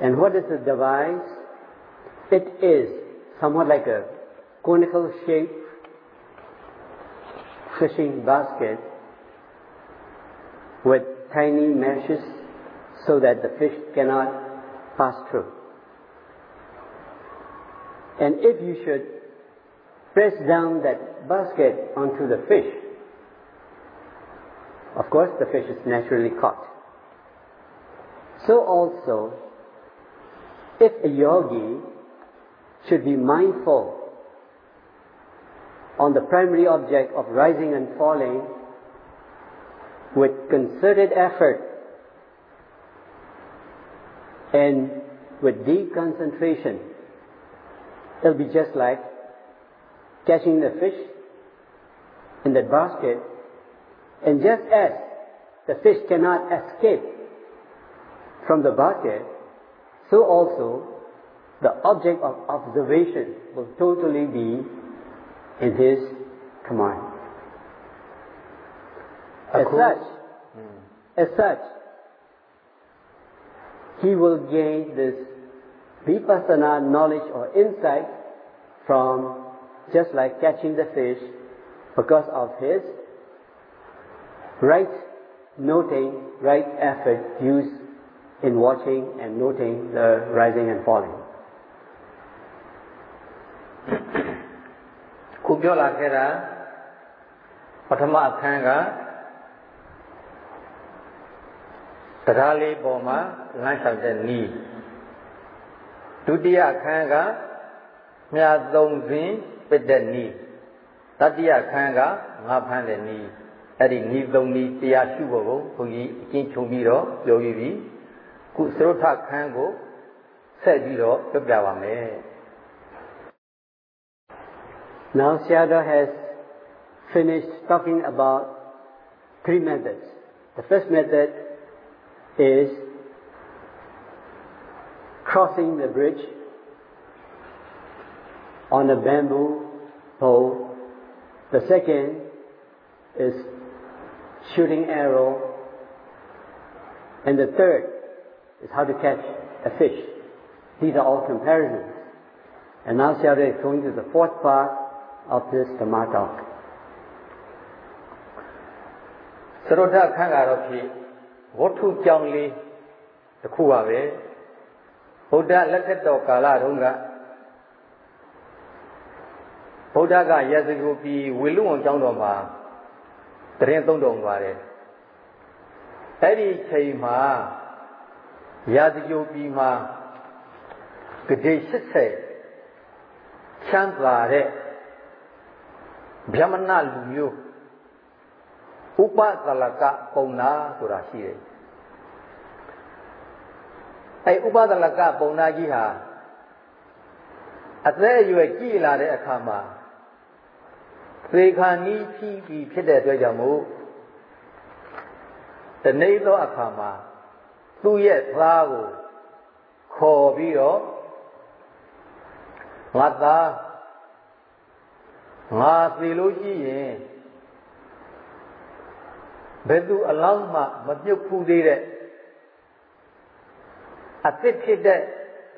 and what is the device? It is somewhat like a conical shaped fishing basket with tiny meshes so that the fish cannot pass through. And if you should press down that basket onto the fish, of course the fish is naturally caught. So also, if a yogi should be mindful on the primary object of rising and falling with concerted effort and with deep concentration, it'll be just like catching the fish in the basket, and just as the fish cannot escape from the basket, so also the object of observation will totally be in his command. As such, as such, he will gain this vipassana knowledge or insight from just like catching the fish because of his right noting, right effort used in watching and noting the rising and falling. ခုပြောလာခဲ့တာပထမအခန်းက ရားလေးပေါ်မှာလမ်းလျှောက်တဲ့နီးဒုတိယအခန်းကမြာသုံးစဉ်ပစ်တဲ့နီးတတိယအခန်းကငါဖမ်းတဲ့နီးအဲ့ဒီနီးသုံးနီးတရားရှုဖို့ကိုဘုန်းကြီးအကျဉ်းချုပ်ပြီးတော့ပြောပြီးပြီခုသရုထခန်းကိုဆက်ပြီးတော့ပြပြပါမယ် Now Sayadaw has finished talking about three methods. The first method is crossing the bridge on a bamboo pole. The second is shooting arrow. And the third is how to catch a fish. These are all comparisons. And now Sayadaw is going to the fourth part of this Dhamma talk. သရုထခန်းကတော့ဖြစ် ဝတ္ထုကြောင့်လေးတစ်ခုပါပဲဗုဒ္ဓလက်ထက်တော်ကာလတုန်းကဗုဒ္ဓကရသကူပြီးဝေလူဝန်ကျောင်းတော်မှာတရင်သုံးတော်ပါတယ်အဲ့ဒီချိန်မှာရာဇဂိုပြီးမှာဂတိ80ချမ်းသာတဲ့ဗျမနလူမျိုး ဥပသလကပုံနာဆိုတာရှိတယ်အဲဥပသလကပုံနာကြီးဟာအသက်အရွယ်ကြီးလာတဲ့အခါမှာသေခါနီးဖြီးပြီးဖြစ်တဲ့အတွက်ကြောင့်မို့တနေ့သောအခါမှာသူ့ရဲ့သားကိုခေါ်ပြီးတော့ငါသားငါသေလို့ရှိရင် ဘယ်သူအလောင်းမှမပြုတ်ဖူးသေးတဲ့အသစ်ဖြစ်တဲ့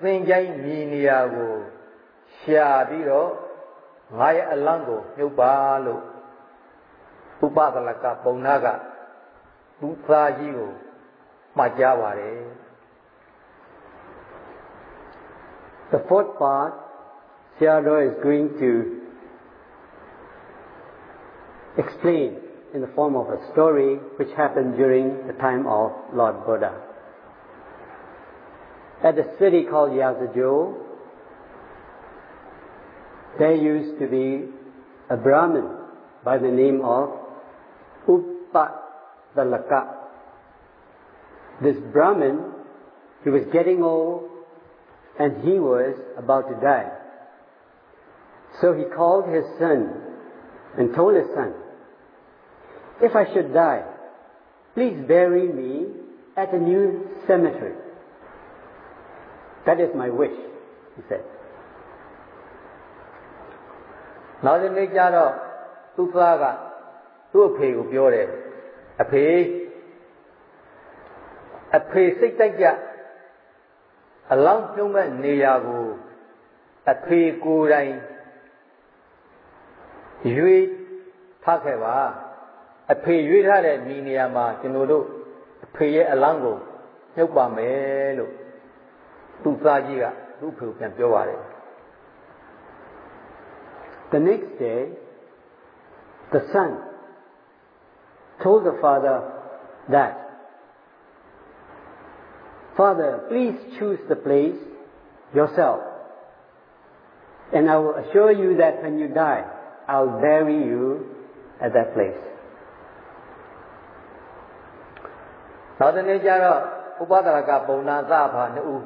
သင်္ချိုင်းမြေနေရာကိုရှာပြီးတော့ငါရဲ့အလောင်းကိုမြုပ်ပါလို့ဥပဒလကပုံနာကသူသားကြီးကိုမှတ်ကြားပါတယ် The fourth part, Sayadaw is going to explain in the form of a story which happened during the time of Lord Buddha. At a city called Yazajou, there used to be a Brahmin by the name of Uppadalaka. This Brahmin, he was getting old and he was about to die. So he called his son and told his son, If I should die, please bury me at a new cemetery. That is my wish, he said. နောက်တစ်နေ့ကျတော့သူ့သားကသူ့အဖေကိုပြောတယ်အဖေအဖေစိတ်တိုက်ကြအလောင်းပြုံးမဲ့နေရာကိုအဖေကိုယ်တိုင်ရွေးထားခဲ့ပါ အဖေရွေးထားတဲ့ဒီနေရာမှာကျွန်တော်တို့အဖေရဲ့အလောင်းကိုမြုပ်ပါမယ်လို့သူ့သားကြီးကသူ့အဖေကိုပြန်ပြောပါတယ် The next day, the son told the father that, Father, please choose the place yourself, and I will assure you that when you die, I'll bury you at that place. နောက်တစ်နေ့ကျတော့ဥပဒရကပုံနာသဘာနှစ်ဦး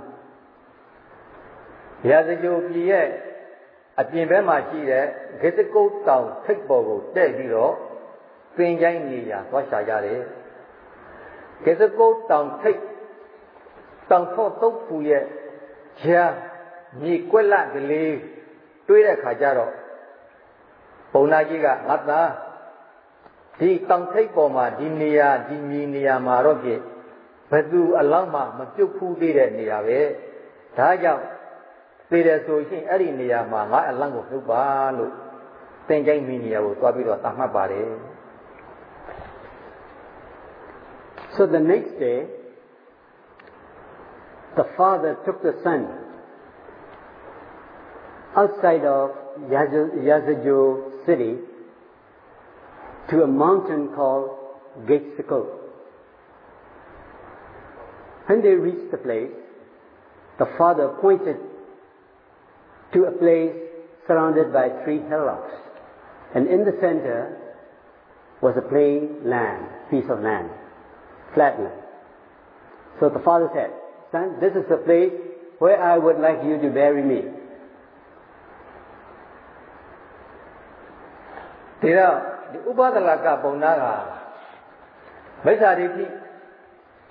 ရာဇဂိုပြည်ရဲ့အပြင်ဘက်မှာရှိတဲ့ဂေစကုတ်တောင်ထိပ်ပေါ်ကိုတက်ပြီးတော့ပင်ချိုင်းနေရာသွားရှာကြတယ်ဂေစကုတ်တောင်ထိပ်တောင်ထော့တုတ်ဖူရဲ့ဂျာမြေကွက်လကလေးတွေးတဲ့ခါကျတော့ဘုံနာကြီးကငါသား ဒီတောင်ထိပ်ပေါ်မှာဒီနေရာဒီမြေနေရာမှာတော့ပြဘသူအလောက်မှမပြုတ်ဖူးသေးတဲ့နေရာပဲဒါကြောင့်သေတယ်ဆိုရှင်အဲ့ဒီနေရာမှာငါအလန့်ကိုနှုတ်ပါလို့သင်္ချိုင်းမိနေရာကိုသွားပြီးတော့သတ်မှတ်ပါတယ် So the next day the father took the son outside of Yazajo city to a mountain called Getsikot. When they reached the place, the father pointed to a place surrounded by three hillocks. And in the center was a plain land, piece of land, flat land. So the father said, Son, this is the place where I would like you to bury me. ဒီတော့ ဒီဥပဒလကပုံနာကမိစ္ဆာဒိဋ္ဌိ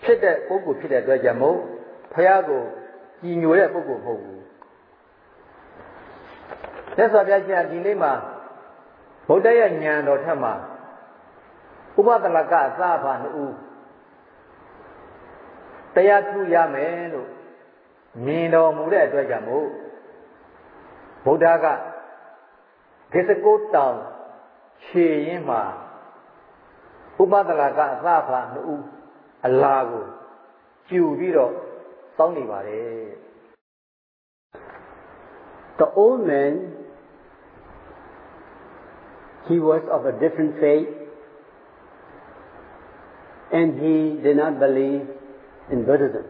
ဖြစ်တဲ့ပုဂ္ဂိုလ်ဖြစ်တဲ့အတွက်ကြောင့်မို့ဖះကိုကြည်ညိုတဲ့ပုဂ္ဂိုလ်မဟုတ်ဘူးသက်စွာဘုရားရှင်ဒီနေ့မှာဗုဒ္ဓရဲ့ဉာဏ်တော်ထက်မှာဥပဒလကအစဖာနှစ်ဦးတရားထုရမယ်လို့မြင်တော်မူတဲ့အတွက်ကြောင့်မို့ဗုဒ္ဓကဂစ္စကုတ်တောင် ခြေရင်းမှာဥပဒလာကအစဖာနှစ်ဦးအလာကိုကျူပြီးတော့စောင်းနေပါတယ် The old man he was of a different faith and he did not believe in Buddhism.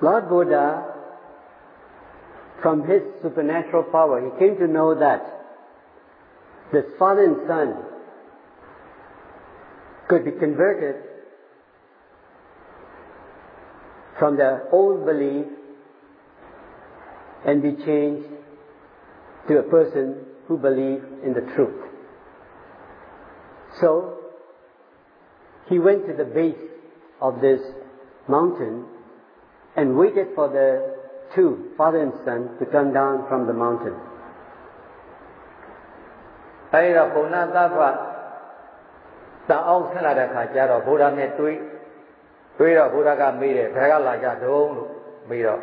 Lord Buddha from his supernatural power, he came to know that this father and son could be converted from their old belief and be changed to a person who believed in the truth. So, he went to the base of this mountain and waited for the two, father and son, to come down from the mountain. အဲဒီတော့ဘုံနာသဗ္ဗတန်အောင်ဆင်းလာတဲ့ခါကျတော့ဘုရားနဲ့တွေးတွေးတော့ဘုရားကမေးတယ်ဘယ်ကလာကြတုံးလို့မေးတော့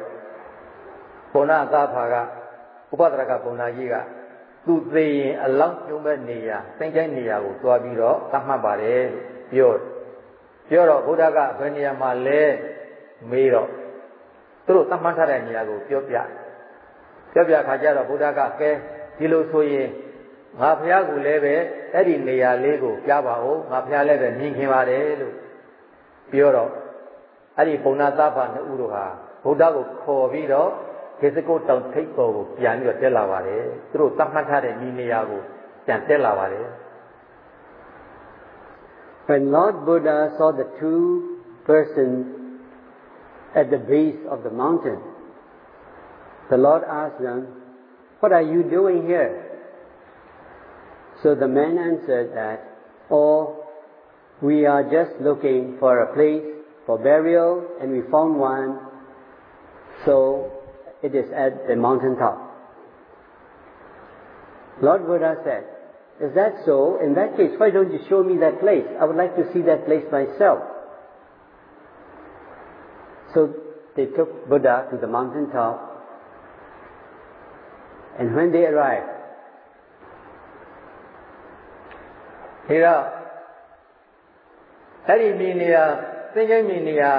ဘုံနာသဗ္ဗကဥပဒရကဘုံနာကြီးကသူသေရင်အလောင်းကျုံးမဲ့နေရာသင်္ချိုင်းနေရာကိုတွားပြီးတော့သတ်မှတ်ပါတယ်လို့ပြောပြောတော့ဘုရားကဘယ်နေရာမှာလဲမေးတော့ သူတို့သတ်မှတ်ထားတဲ့နေရာကိုပြောပြပြောပြခါကျတော့ဘုရားကကဲဒီလိုဆိုရင်ငါဖះကူလည်းပဲအဲ့ဒီနေရာလေးကိုပြပါဦးငါဖះလည်းပဲမြင်ခင်ပါတယ်လို့ပြောတော့အဲ့ဒီပုံနာသဗ္ဗနှစ်ဦးတို့ဟာဘုရားကိုခေါ်ပြီးတော့ခေစကုတ်တောင်ထိပ်ပေါ်ကိုပြန်ပြီးတော့တက်လာပါတယ်သူတို့သတ်မှတ်ထားတဲ့ဒီနေရာကိုပြန်တက်လာပါတယ် When Lord Buddha saw the two persons at the base of the mountain, the Lord asked them, What are you doing here? So the man answered that, Oh, we are just looking for a place for burial and we found one, so it is at the mountain top. Lord Buddha said, Is that so? In that case, why don't you show me that place? I would like to see that place myself. So they took Buddha to the mountain top, and when they arrived, ဒီတော့အဲ့ဒီမြေနေရာသင်္ချိုင်းမြေနေရာ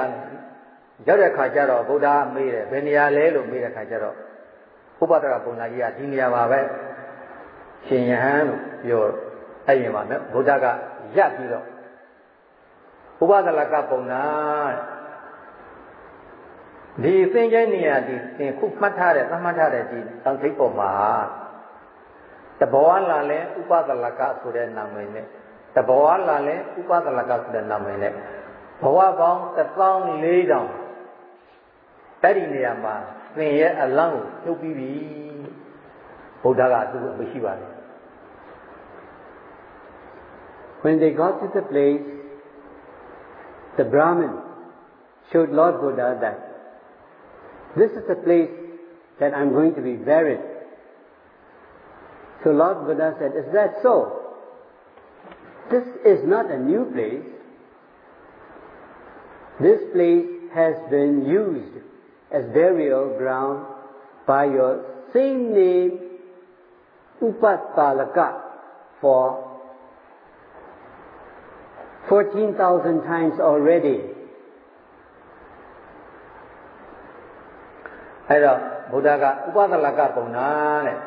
ရောက်တဲ့ခါကျတော့ဗုဒ္ဓမေးတယ်ဘယ်နေရာလဲလို့မေးတဲ့ခါကျတော့ဥပဒရပုံနာကြီးကဒီနေရာပါပဲရှင်ယဟန်လို့ပြောအဲ့ရင်ပါမယ်ဗုဒ္ဓကရပ်ပြီးတော့ဥပဒလကပုံနာ ဒီသင်္ချိုင်းနေရာဒီသင်ခုမှတ်ထားတဲ့သတ်မှတ်ထားတဲ့ဒီတောင်ထိပ်ပေါ်မှာတဘောလာလဲဥပဒလကဆိုတဲ့နာမည်နဲ့တဘောလာလဲဥပဒလကဆိုတဲ့နာမည်နဲ့ဘဝပေါင်း14000အဲ့ဒီနေရာမှာသင်ရဲ့အလောင်းကိုနှုတ်ပြီးပြီဘုရားကသူ့အမရှိပါတယ် When they got to the place, the Brahmin showed Lord Buddha that this is the place that I'm going to be buried. So Lord Buddha said, Is that so? This is not a new place. This place has been used as burial ground by your same name, Upatalaka, for 14,000 times already. အဲ့တော့ဘုရားကဥပဒလကပုံနာတဲ့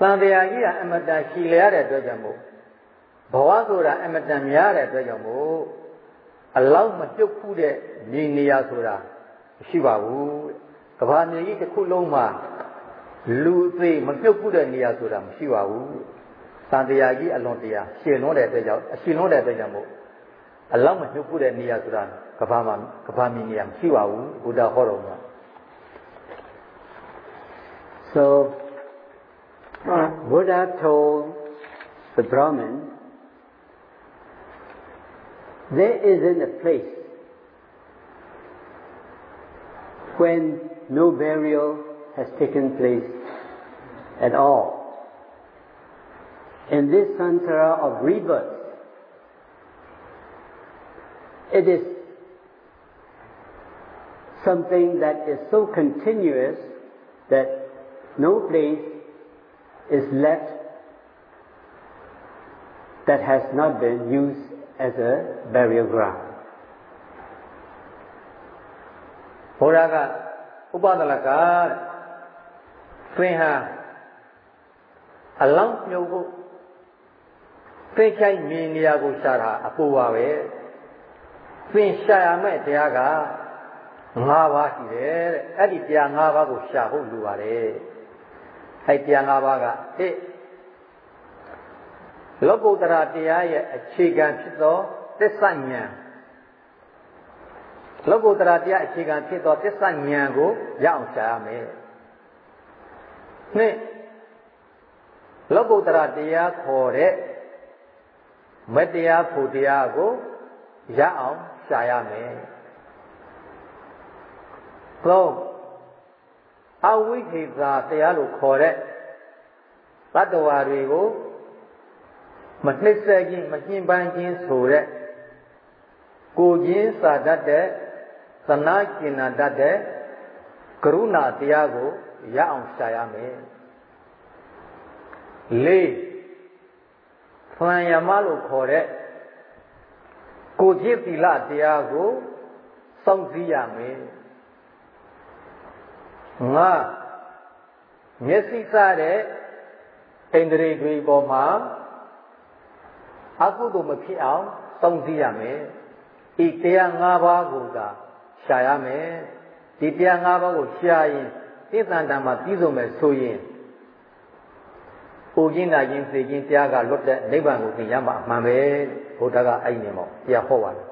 တန်တရားကြီးကအမတန်ရှည်လျရတဲ့အတွက်ကြောင့်မို့ဘဝဆိုတာအမတန်များတဲ့အတွက်ကြောင့်မို့အလောက်မပြုတ်ဖူးတဲ့မြေနေရာဆိုတာမရှိပါဘူးကဘာမြေကြီးတစ်ခုလုံးမှာလူအသေးမပြုတ်ဖူးတဲ့နေရာဆိုတာမရှိပါဘူးတန်တရားကြီးအလွန်တရာရှည်လွန်းတဲ့အတွက်ကြောင့်အရှည်လွန်းတဲ့အတွက်ကြောင့်မို့အလောက်မပြုတ်ဖူးတဲ့နေရာဆိုတာကဘာမှာကဘာမြေနေရာမရှိပါဘူးဘုရားဟောတော်မှာ So, Buddha told the Brahmin, there isn't a place when no burial has taken place at all. In this sansara of rebirth, it is something that is so continuous that no place is left that has not been used as a burial ground. ဘုရားကဥပဒလကတဲ့သင်ဟာအလောင်းမြုပ်ဖို့သိချိုက်မြေနေရာကိုရှာတာအပူပါပဲသင်ရှာရမယ့်တရားက၅ပါးရှိတယ်တဲ့အဲ့ဒီတရား၅ပါးကိုရှာဖို့လိုပါတယ် အဲ့တရား၅ပါးကဟိလောကုတ္တရာတရားရဲ့အခြေခံဖြစ်သောသစ္စာဉာဏ်လောကုတ္တရာတရားအခြေခံဖြစ်သောသစ္စာဉာဏ်ကိုရအောင်ရှာရမယ်။နှစ်လောကုတ္တရာတရားခေါ်တဲ့မတရားဖို့တရားကိုရအောင်ရှာရမယ်။သုံး အဝိခေသာတရားလို့ခေါ်တဲ့တတ္တဝါတွေကိုမနှိမ့်ဆက်ခြင်းမညှဉ်းပန်းခြင်းဆိုတဲ့ကိုချင်းစာတတ်တဲ့သနာကျင်နာတတ်တဲ့ကရုဏာတရားကိုရအောင်ရှာရမယ်လေးဖန်ယမလို့ခေါ်တဲ့ကိုจิตတိလတရားကိုစောင့်စည်းရမယ် ငါမျက်စိစားတဲ့ဣန္ဒြေတွေပေါ်မှာအကုသိုလ်မဖြစ်အောင်စောင့်စည်းရမယ်ဤတရား၅ပါးကိုသာရှာရမယ်ဒီတရား၅ပါးကိုရှာရင်သိသန္တာမှာပြည့်စုံမယ်ဆိုရင်ကိုချင်းနာချင်းသိချင်းတရားကလွတ်တဲ့နိဗ္ဗာန်ကိုသိရမှာအမှန်ပဲဘုရားကအဲ့ဒီနေမောတရားဟောပါတယ်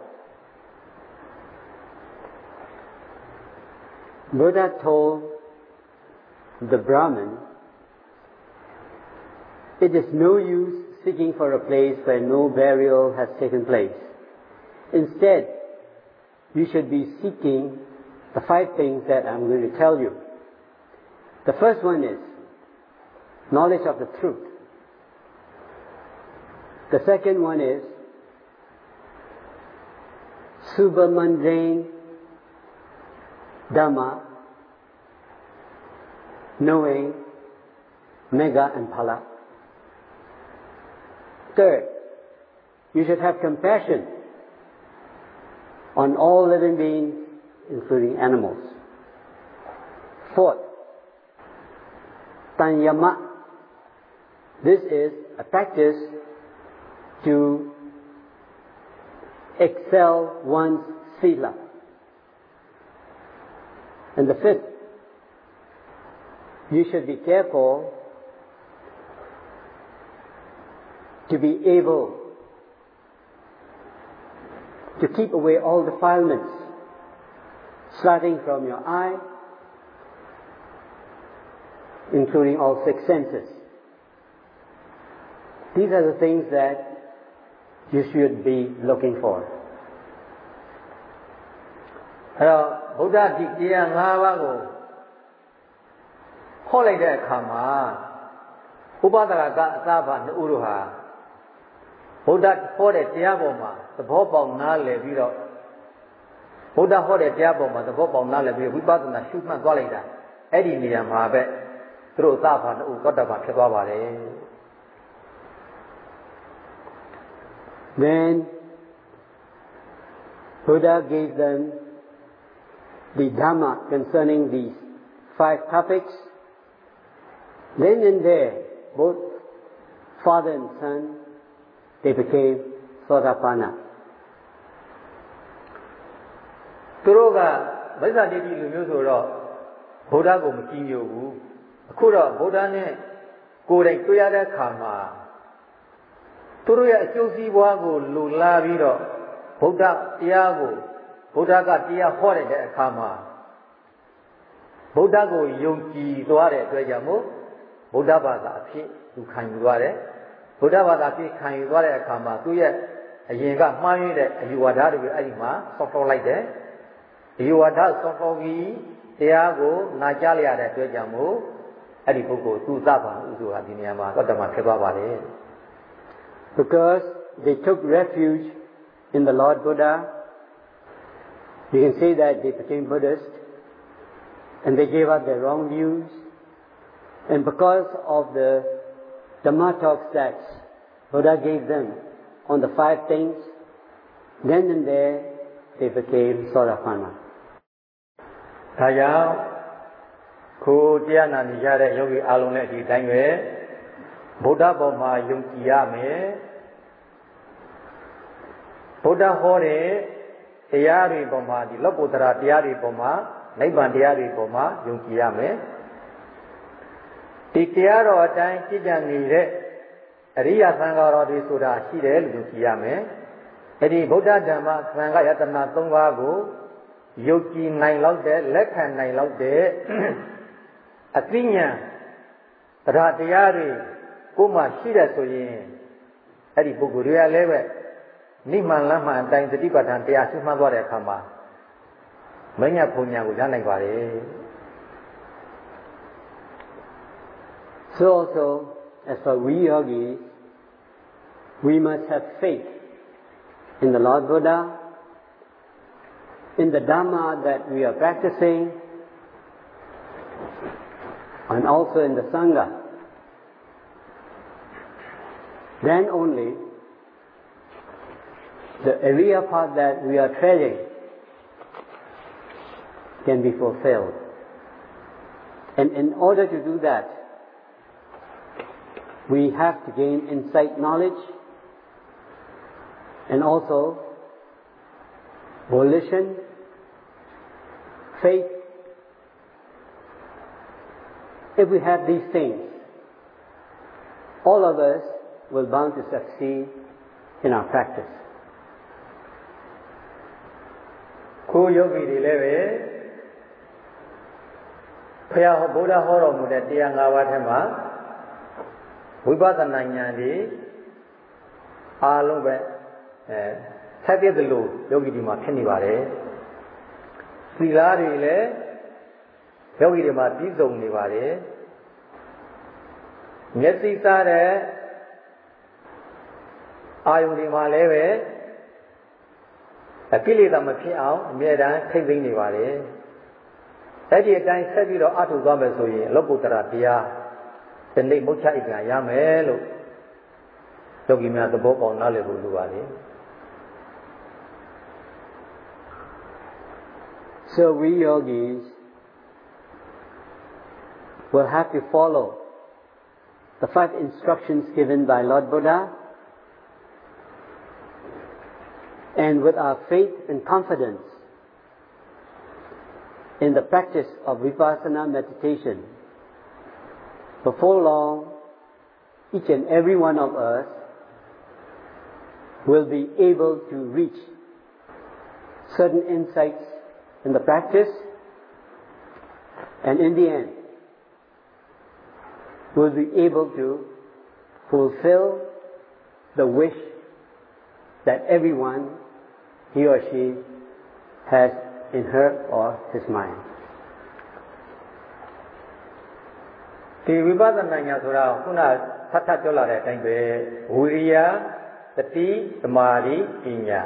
Buddha told the Brahmin, it is no use seeking for a place where no burial has taken place. Instead, you should be seeking the five things that I'm going to tell you. The first one is knowledge of the truth. The second one is super mundane Dhamma, knowing Mega and Phala. Third, you should have compassion on all living beings, including animals. Fourth, Tanyama. This is a practice to excel one's sila. And the fifth, you should be careful to be able to keep away all defilements, starting from your eye, including all six senses. These are the things that you should be looking for. အဲ့တော့ဗုဒ္ဓဒီတရား၅ပါးကို ဟောလိုက်တဲ့အခါမှာဥပဒရာကအသဘာနှစ်ဦးတို့ဟာဗုဒ္ဓဟောတဲ့တရားပေါ်မှာသဘောပေါက်နားလည်ပြီးတော့ဗုဒ္ဓဟောတဲ့တရားပေါ်မှာသဘောပေါက်နားလည်ပြီးဝိပဿနာရှုမှတ်သွားလိုက်တာအဲ့ဒီနေရာမှာပဲသူတို့အသဘာနှစ်ဦးသောတပန်ဖြစ်သွားပါတယ် Then Buddha gave them the Dhamma concerning these five topics. Then and there, both father and son, they became Sotapanna. သူတို့ကဗိဇ္ဇာတိတိလူမျိုးဆိုတော့ဗုဒ္ဓကိုမကြည်ညိုဘူးအခုတော့ဗုဒ္ဓနဲ့ကိုယ်တိုင်တွေ့ရတဲ့အခါမှာသူတို့ရဲ့အကျိုးစီးပွားကိုလူလာပြီးတော့ဗုဒ္ဓတရားကိုဗုဒ္ဓကတရားဟောတဲ့အခါမှာဗုဒ္ဓကိုယုံကြည်သွားတဲ့အတွက်ကြောင့်မို့ ဗုဒ္ဓဘာသာအဖြစ်သူခံယူသွားတယ်ဗုဒ္ဓဘာသာအဖြစ်ခံယူသွားတဲ့အခါမှာသူ့ရဲ့အရင်ကမှားရတဲ့အယူဝါဒတွေအဲ့ဒီမှာဆော့ဆော့လိုက်တယ်အယူဝါဒဆော့ဆော့ပြီးတရားကိုနာကြားလိုက်ရတဲ့အတွက်ကြောင့်မို့အဲ့ဒီပုဂ္ဂိုလ်သူသဗ္ဗံဥစုဟာဒီနေရာမှာသတ္တမဖြစ်သွားပါတယ် Because they took refuge in the Lord Buddha, you can say that they became Buddhist and they gave up their wrong views. And because of the Dhamma talks that Buddha gave them on the five things, then and there they became Sorapanna. ဒါကြောင့်ကိုတရားနာနေကြတဲ့ယောဂီအားလုံးလည်းဒီတိုင်းပဲဗုဒ္ဓဘောမှာယုံကြည်ရမယ်ဗုဒ္ဓဟောတဲ့တရားတွေပေါ်မှာဒီလောကုတ္တရာတရားတွေပေါ်မှာနိဗ္ဗာန်တရားတွေပေါ်မှာယုံကြည်ရမယ် ဒီတရားတော်အတိုင်းကြည်ကြံနေတဲ့အရိယာသံဃာတော်တွေဆိုတာရှိတယ်လို့ယုံကြည်ရမယ်အဲ့ဒီဗုဒ္ဓဓမ္မသံဃာယတနာ၃ပါးကိုယုတ်ကြည်နိုင်လောက်တဲ့လက်ခံနိုင်လောက်တဲ့အသိဉာဏ်တရားတရားတွေကိုမှရှိတဲ့ဆိုရင်အဲ့ဒီပုဂ္ဂိုလ်တွေကလည်းပဲနိမ္မှန်လမ်းမှန်အတိုင်းသတိပဋ္ဌာန်တရားရှင်းမှတ်သွားတဲ့အခါမှာမညာဘုံညာကိုရနိုင်ပါတယ် So also, as for we yogis, we must have faith in the Lord Buddha, in the Dhamma that we are practicing, and also in the Sangha. Then only the area path that we are treading can be fulfilled. And in order to do that, we have to gain insight knowledge and also volition, faith. If we have these things, all of us will bound to succeed in our practice. ကိုယောဂီတွေလည်းပဲဖရာဟောဗုဒ္ဓဟောတော်မူတဲ့တရား၅ပါးထဲမှာ ဝိပဿနာဉာဏ်တွေအားလုံးပဲအဲဆက်ပြည့်သလိုယောဂီတွေမှာဖြစ်နေပါတယ်သီလတွေလည်းယောဂီတွေမှာပြည့်စုံနေပါတယ်မျက်စိသားတဲ့အာယုန်တွေမှာလည်းပဲအကိလေသာမဖြစ်အောင်အမြဲတမ်းထိမ့်သိမ့်နေပါတယ်အဲ့ဒီအတိုင်းဆက်ပြီးတော့အထုသွားမယ်ဆိုရင်အလောကုတ္တရာတရား ဒီနေ့မုတ်ချဣကံရမယ်လို့ယောဂီများသဘောပေါက်နားလည်ဖို့လိုပါလေ So we yogis will have to follow the five instructions given by Lord Buddha and with our faith and confidence in the practice of vipassana meditation, before long, each and every one of us will be able to reach certain insights in the practice, and in the end, will be able to fulfill the wish that everyone, he or she, has in her or his mind. ဒီဝိပဿနာညာဆိုတာခုနဖတ်ထပြောလာတဲ့အတိုင်းပဲဝိရိယတတိသမာဓိပညာ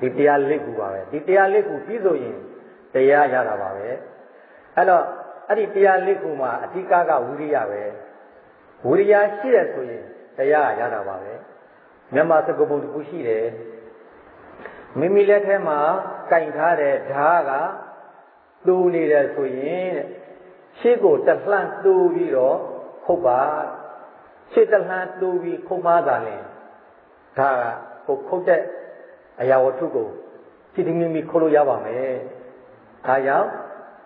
ဒီတရားလေးခုပါပဲဒီတရားလေးခုပြီးဆိုရင်တရားရတာပါပဲအဲ့တော့အဲ့ဒီတရားလေးခုမှာအဓိကကဝိရိယပဲဝိရိယရှိတယ်ဆိုရင်တရားရတာပါပဲမြန်မာစကားပုံတစ်ခုရှိတယ်မိမိလက်ထဲမှာကင်ထားတဲ့ဓာတ်ကတူနေတယ်ဆိုရင်တဲ့ ရှေ့ကိုတလှန့်တူပြီးတော့ခုတ်ပါရှေ့တလှန့်တူပြီးခုတ်မှသာလဲဒါကကိုခုတ်တဲ့အရာဝတ္ထုကိုကြည်တည်မိမိခုတ်လို့ရပါမယ်ဒါကြောင့်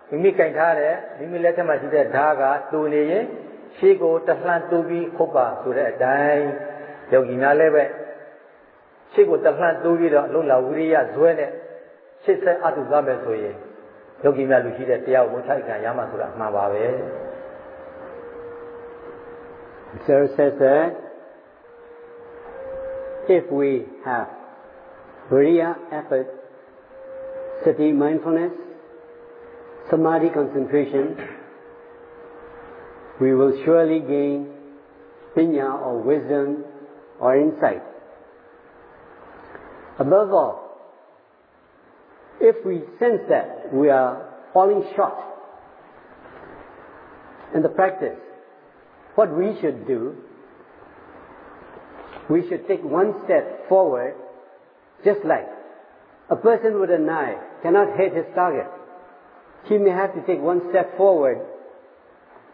မိမိကင်ထားတဲ့မိမိလက်ထက်မှာရှိတဲ့ဓာတ်ကတူနေရင်ရှေ့ကိုတလှန့်တူပြီးခုတ်ပါဆိုတဲ့အတိုင်းယောဂီများလည်းပဲရှေ့ကိုတလှန့်တူပြီးတော့အလုံးလာဝိရိယဇွဲနဲ့ရှေ့ဆက်အတုသွားမယ်ဆိုရင် ယောဂီများလူရှိတဲ့တရားကိုထိုက်ခံရမှဆိုတာအမှန်ပါပဲ Sarah says that if we have Viriya effort, sati mindfulness, samadhi concentration, we will surely gain pinya or wisdom or insight. Above all, if we sense that we are falling short in the practice, what we should do, we should take one step forward, just like a person with a knife cannot hit his target. He may have to take one step forward,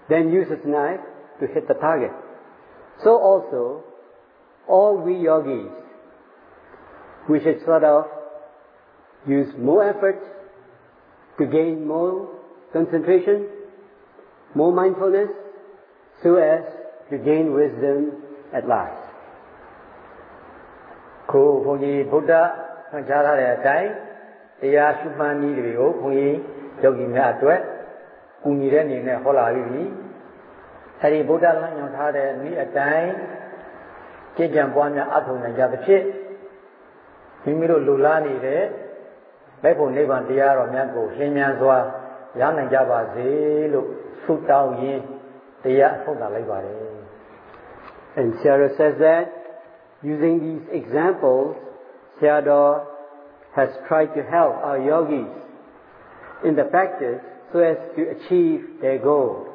then use his knife to hit the target. So also, all we yogis, we should sort of use more effort to gain more concentration, more mindfulness, so as to gain wisdom at last. ကိုဘုန်းကြီးဗုဒ္ဓဆန့်ကြားထားတဲ့အတိုင်းတရားရှုမှန်းနည်းတွေကိုဘုန်းကြီးယောဂီများအတွက်ကူညီတဲ့အနေနဲ့ဟောလာပြီ။အဲဒီဗုဒ္ဓလမ်းညွှန်ထားတဲ့နည်းအတိုင်းကြည်ကြံပွားများအထောက်နိုင်ကြသဖြင့်မိမိတို့လူလားနေတဲ့ မဲ့ဖို့နိဗ္ဗာန်တရားတော်များကိုလင်းမြန်စွာရနိုင်ကြပါစေလို့ဆုတောင်းရင်းတရားအထုတ်တာလိုက်ပါတယ် And Sarah says that using these examples, Sayadaw has tried to help our yogis in the practice so as to achieve their goal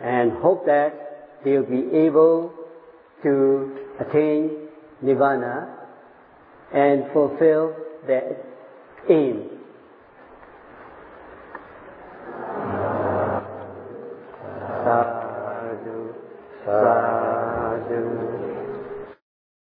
and hope that they'll be able to attain nirvana and fulfill their aim. Sadhu, sadhu.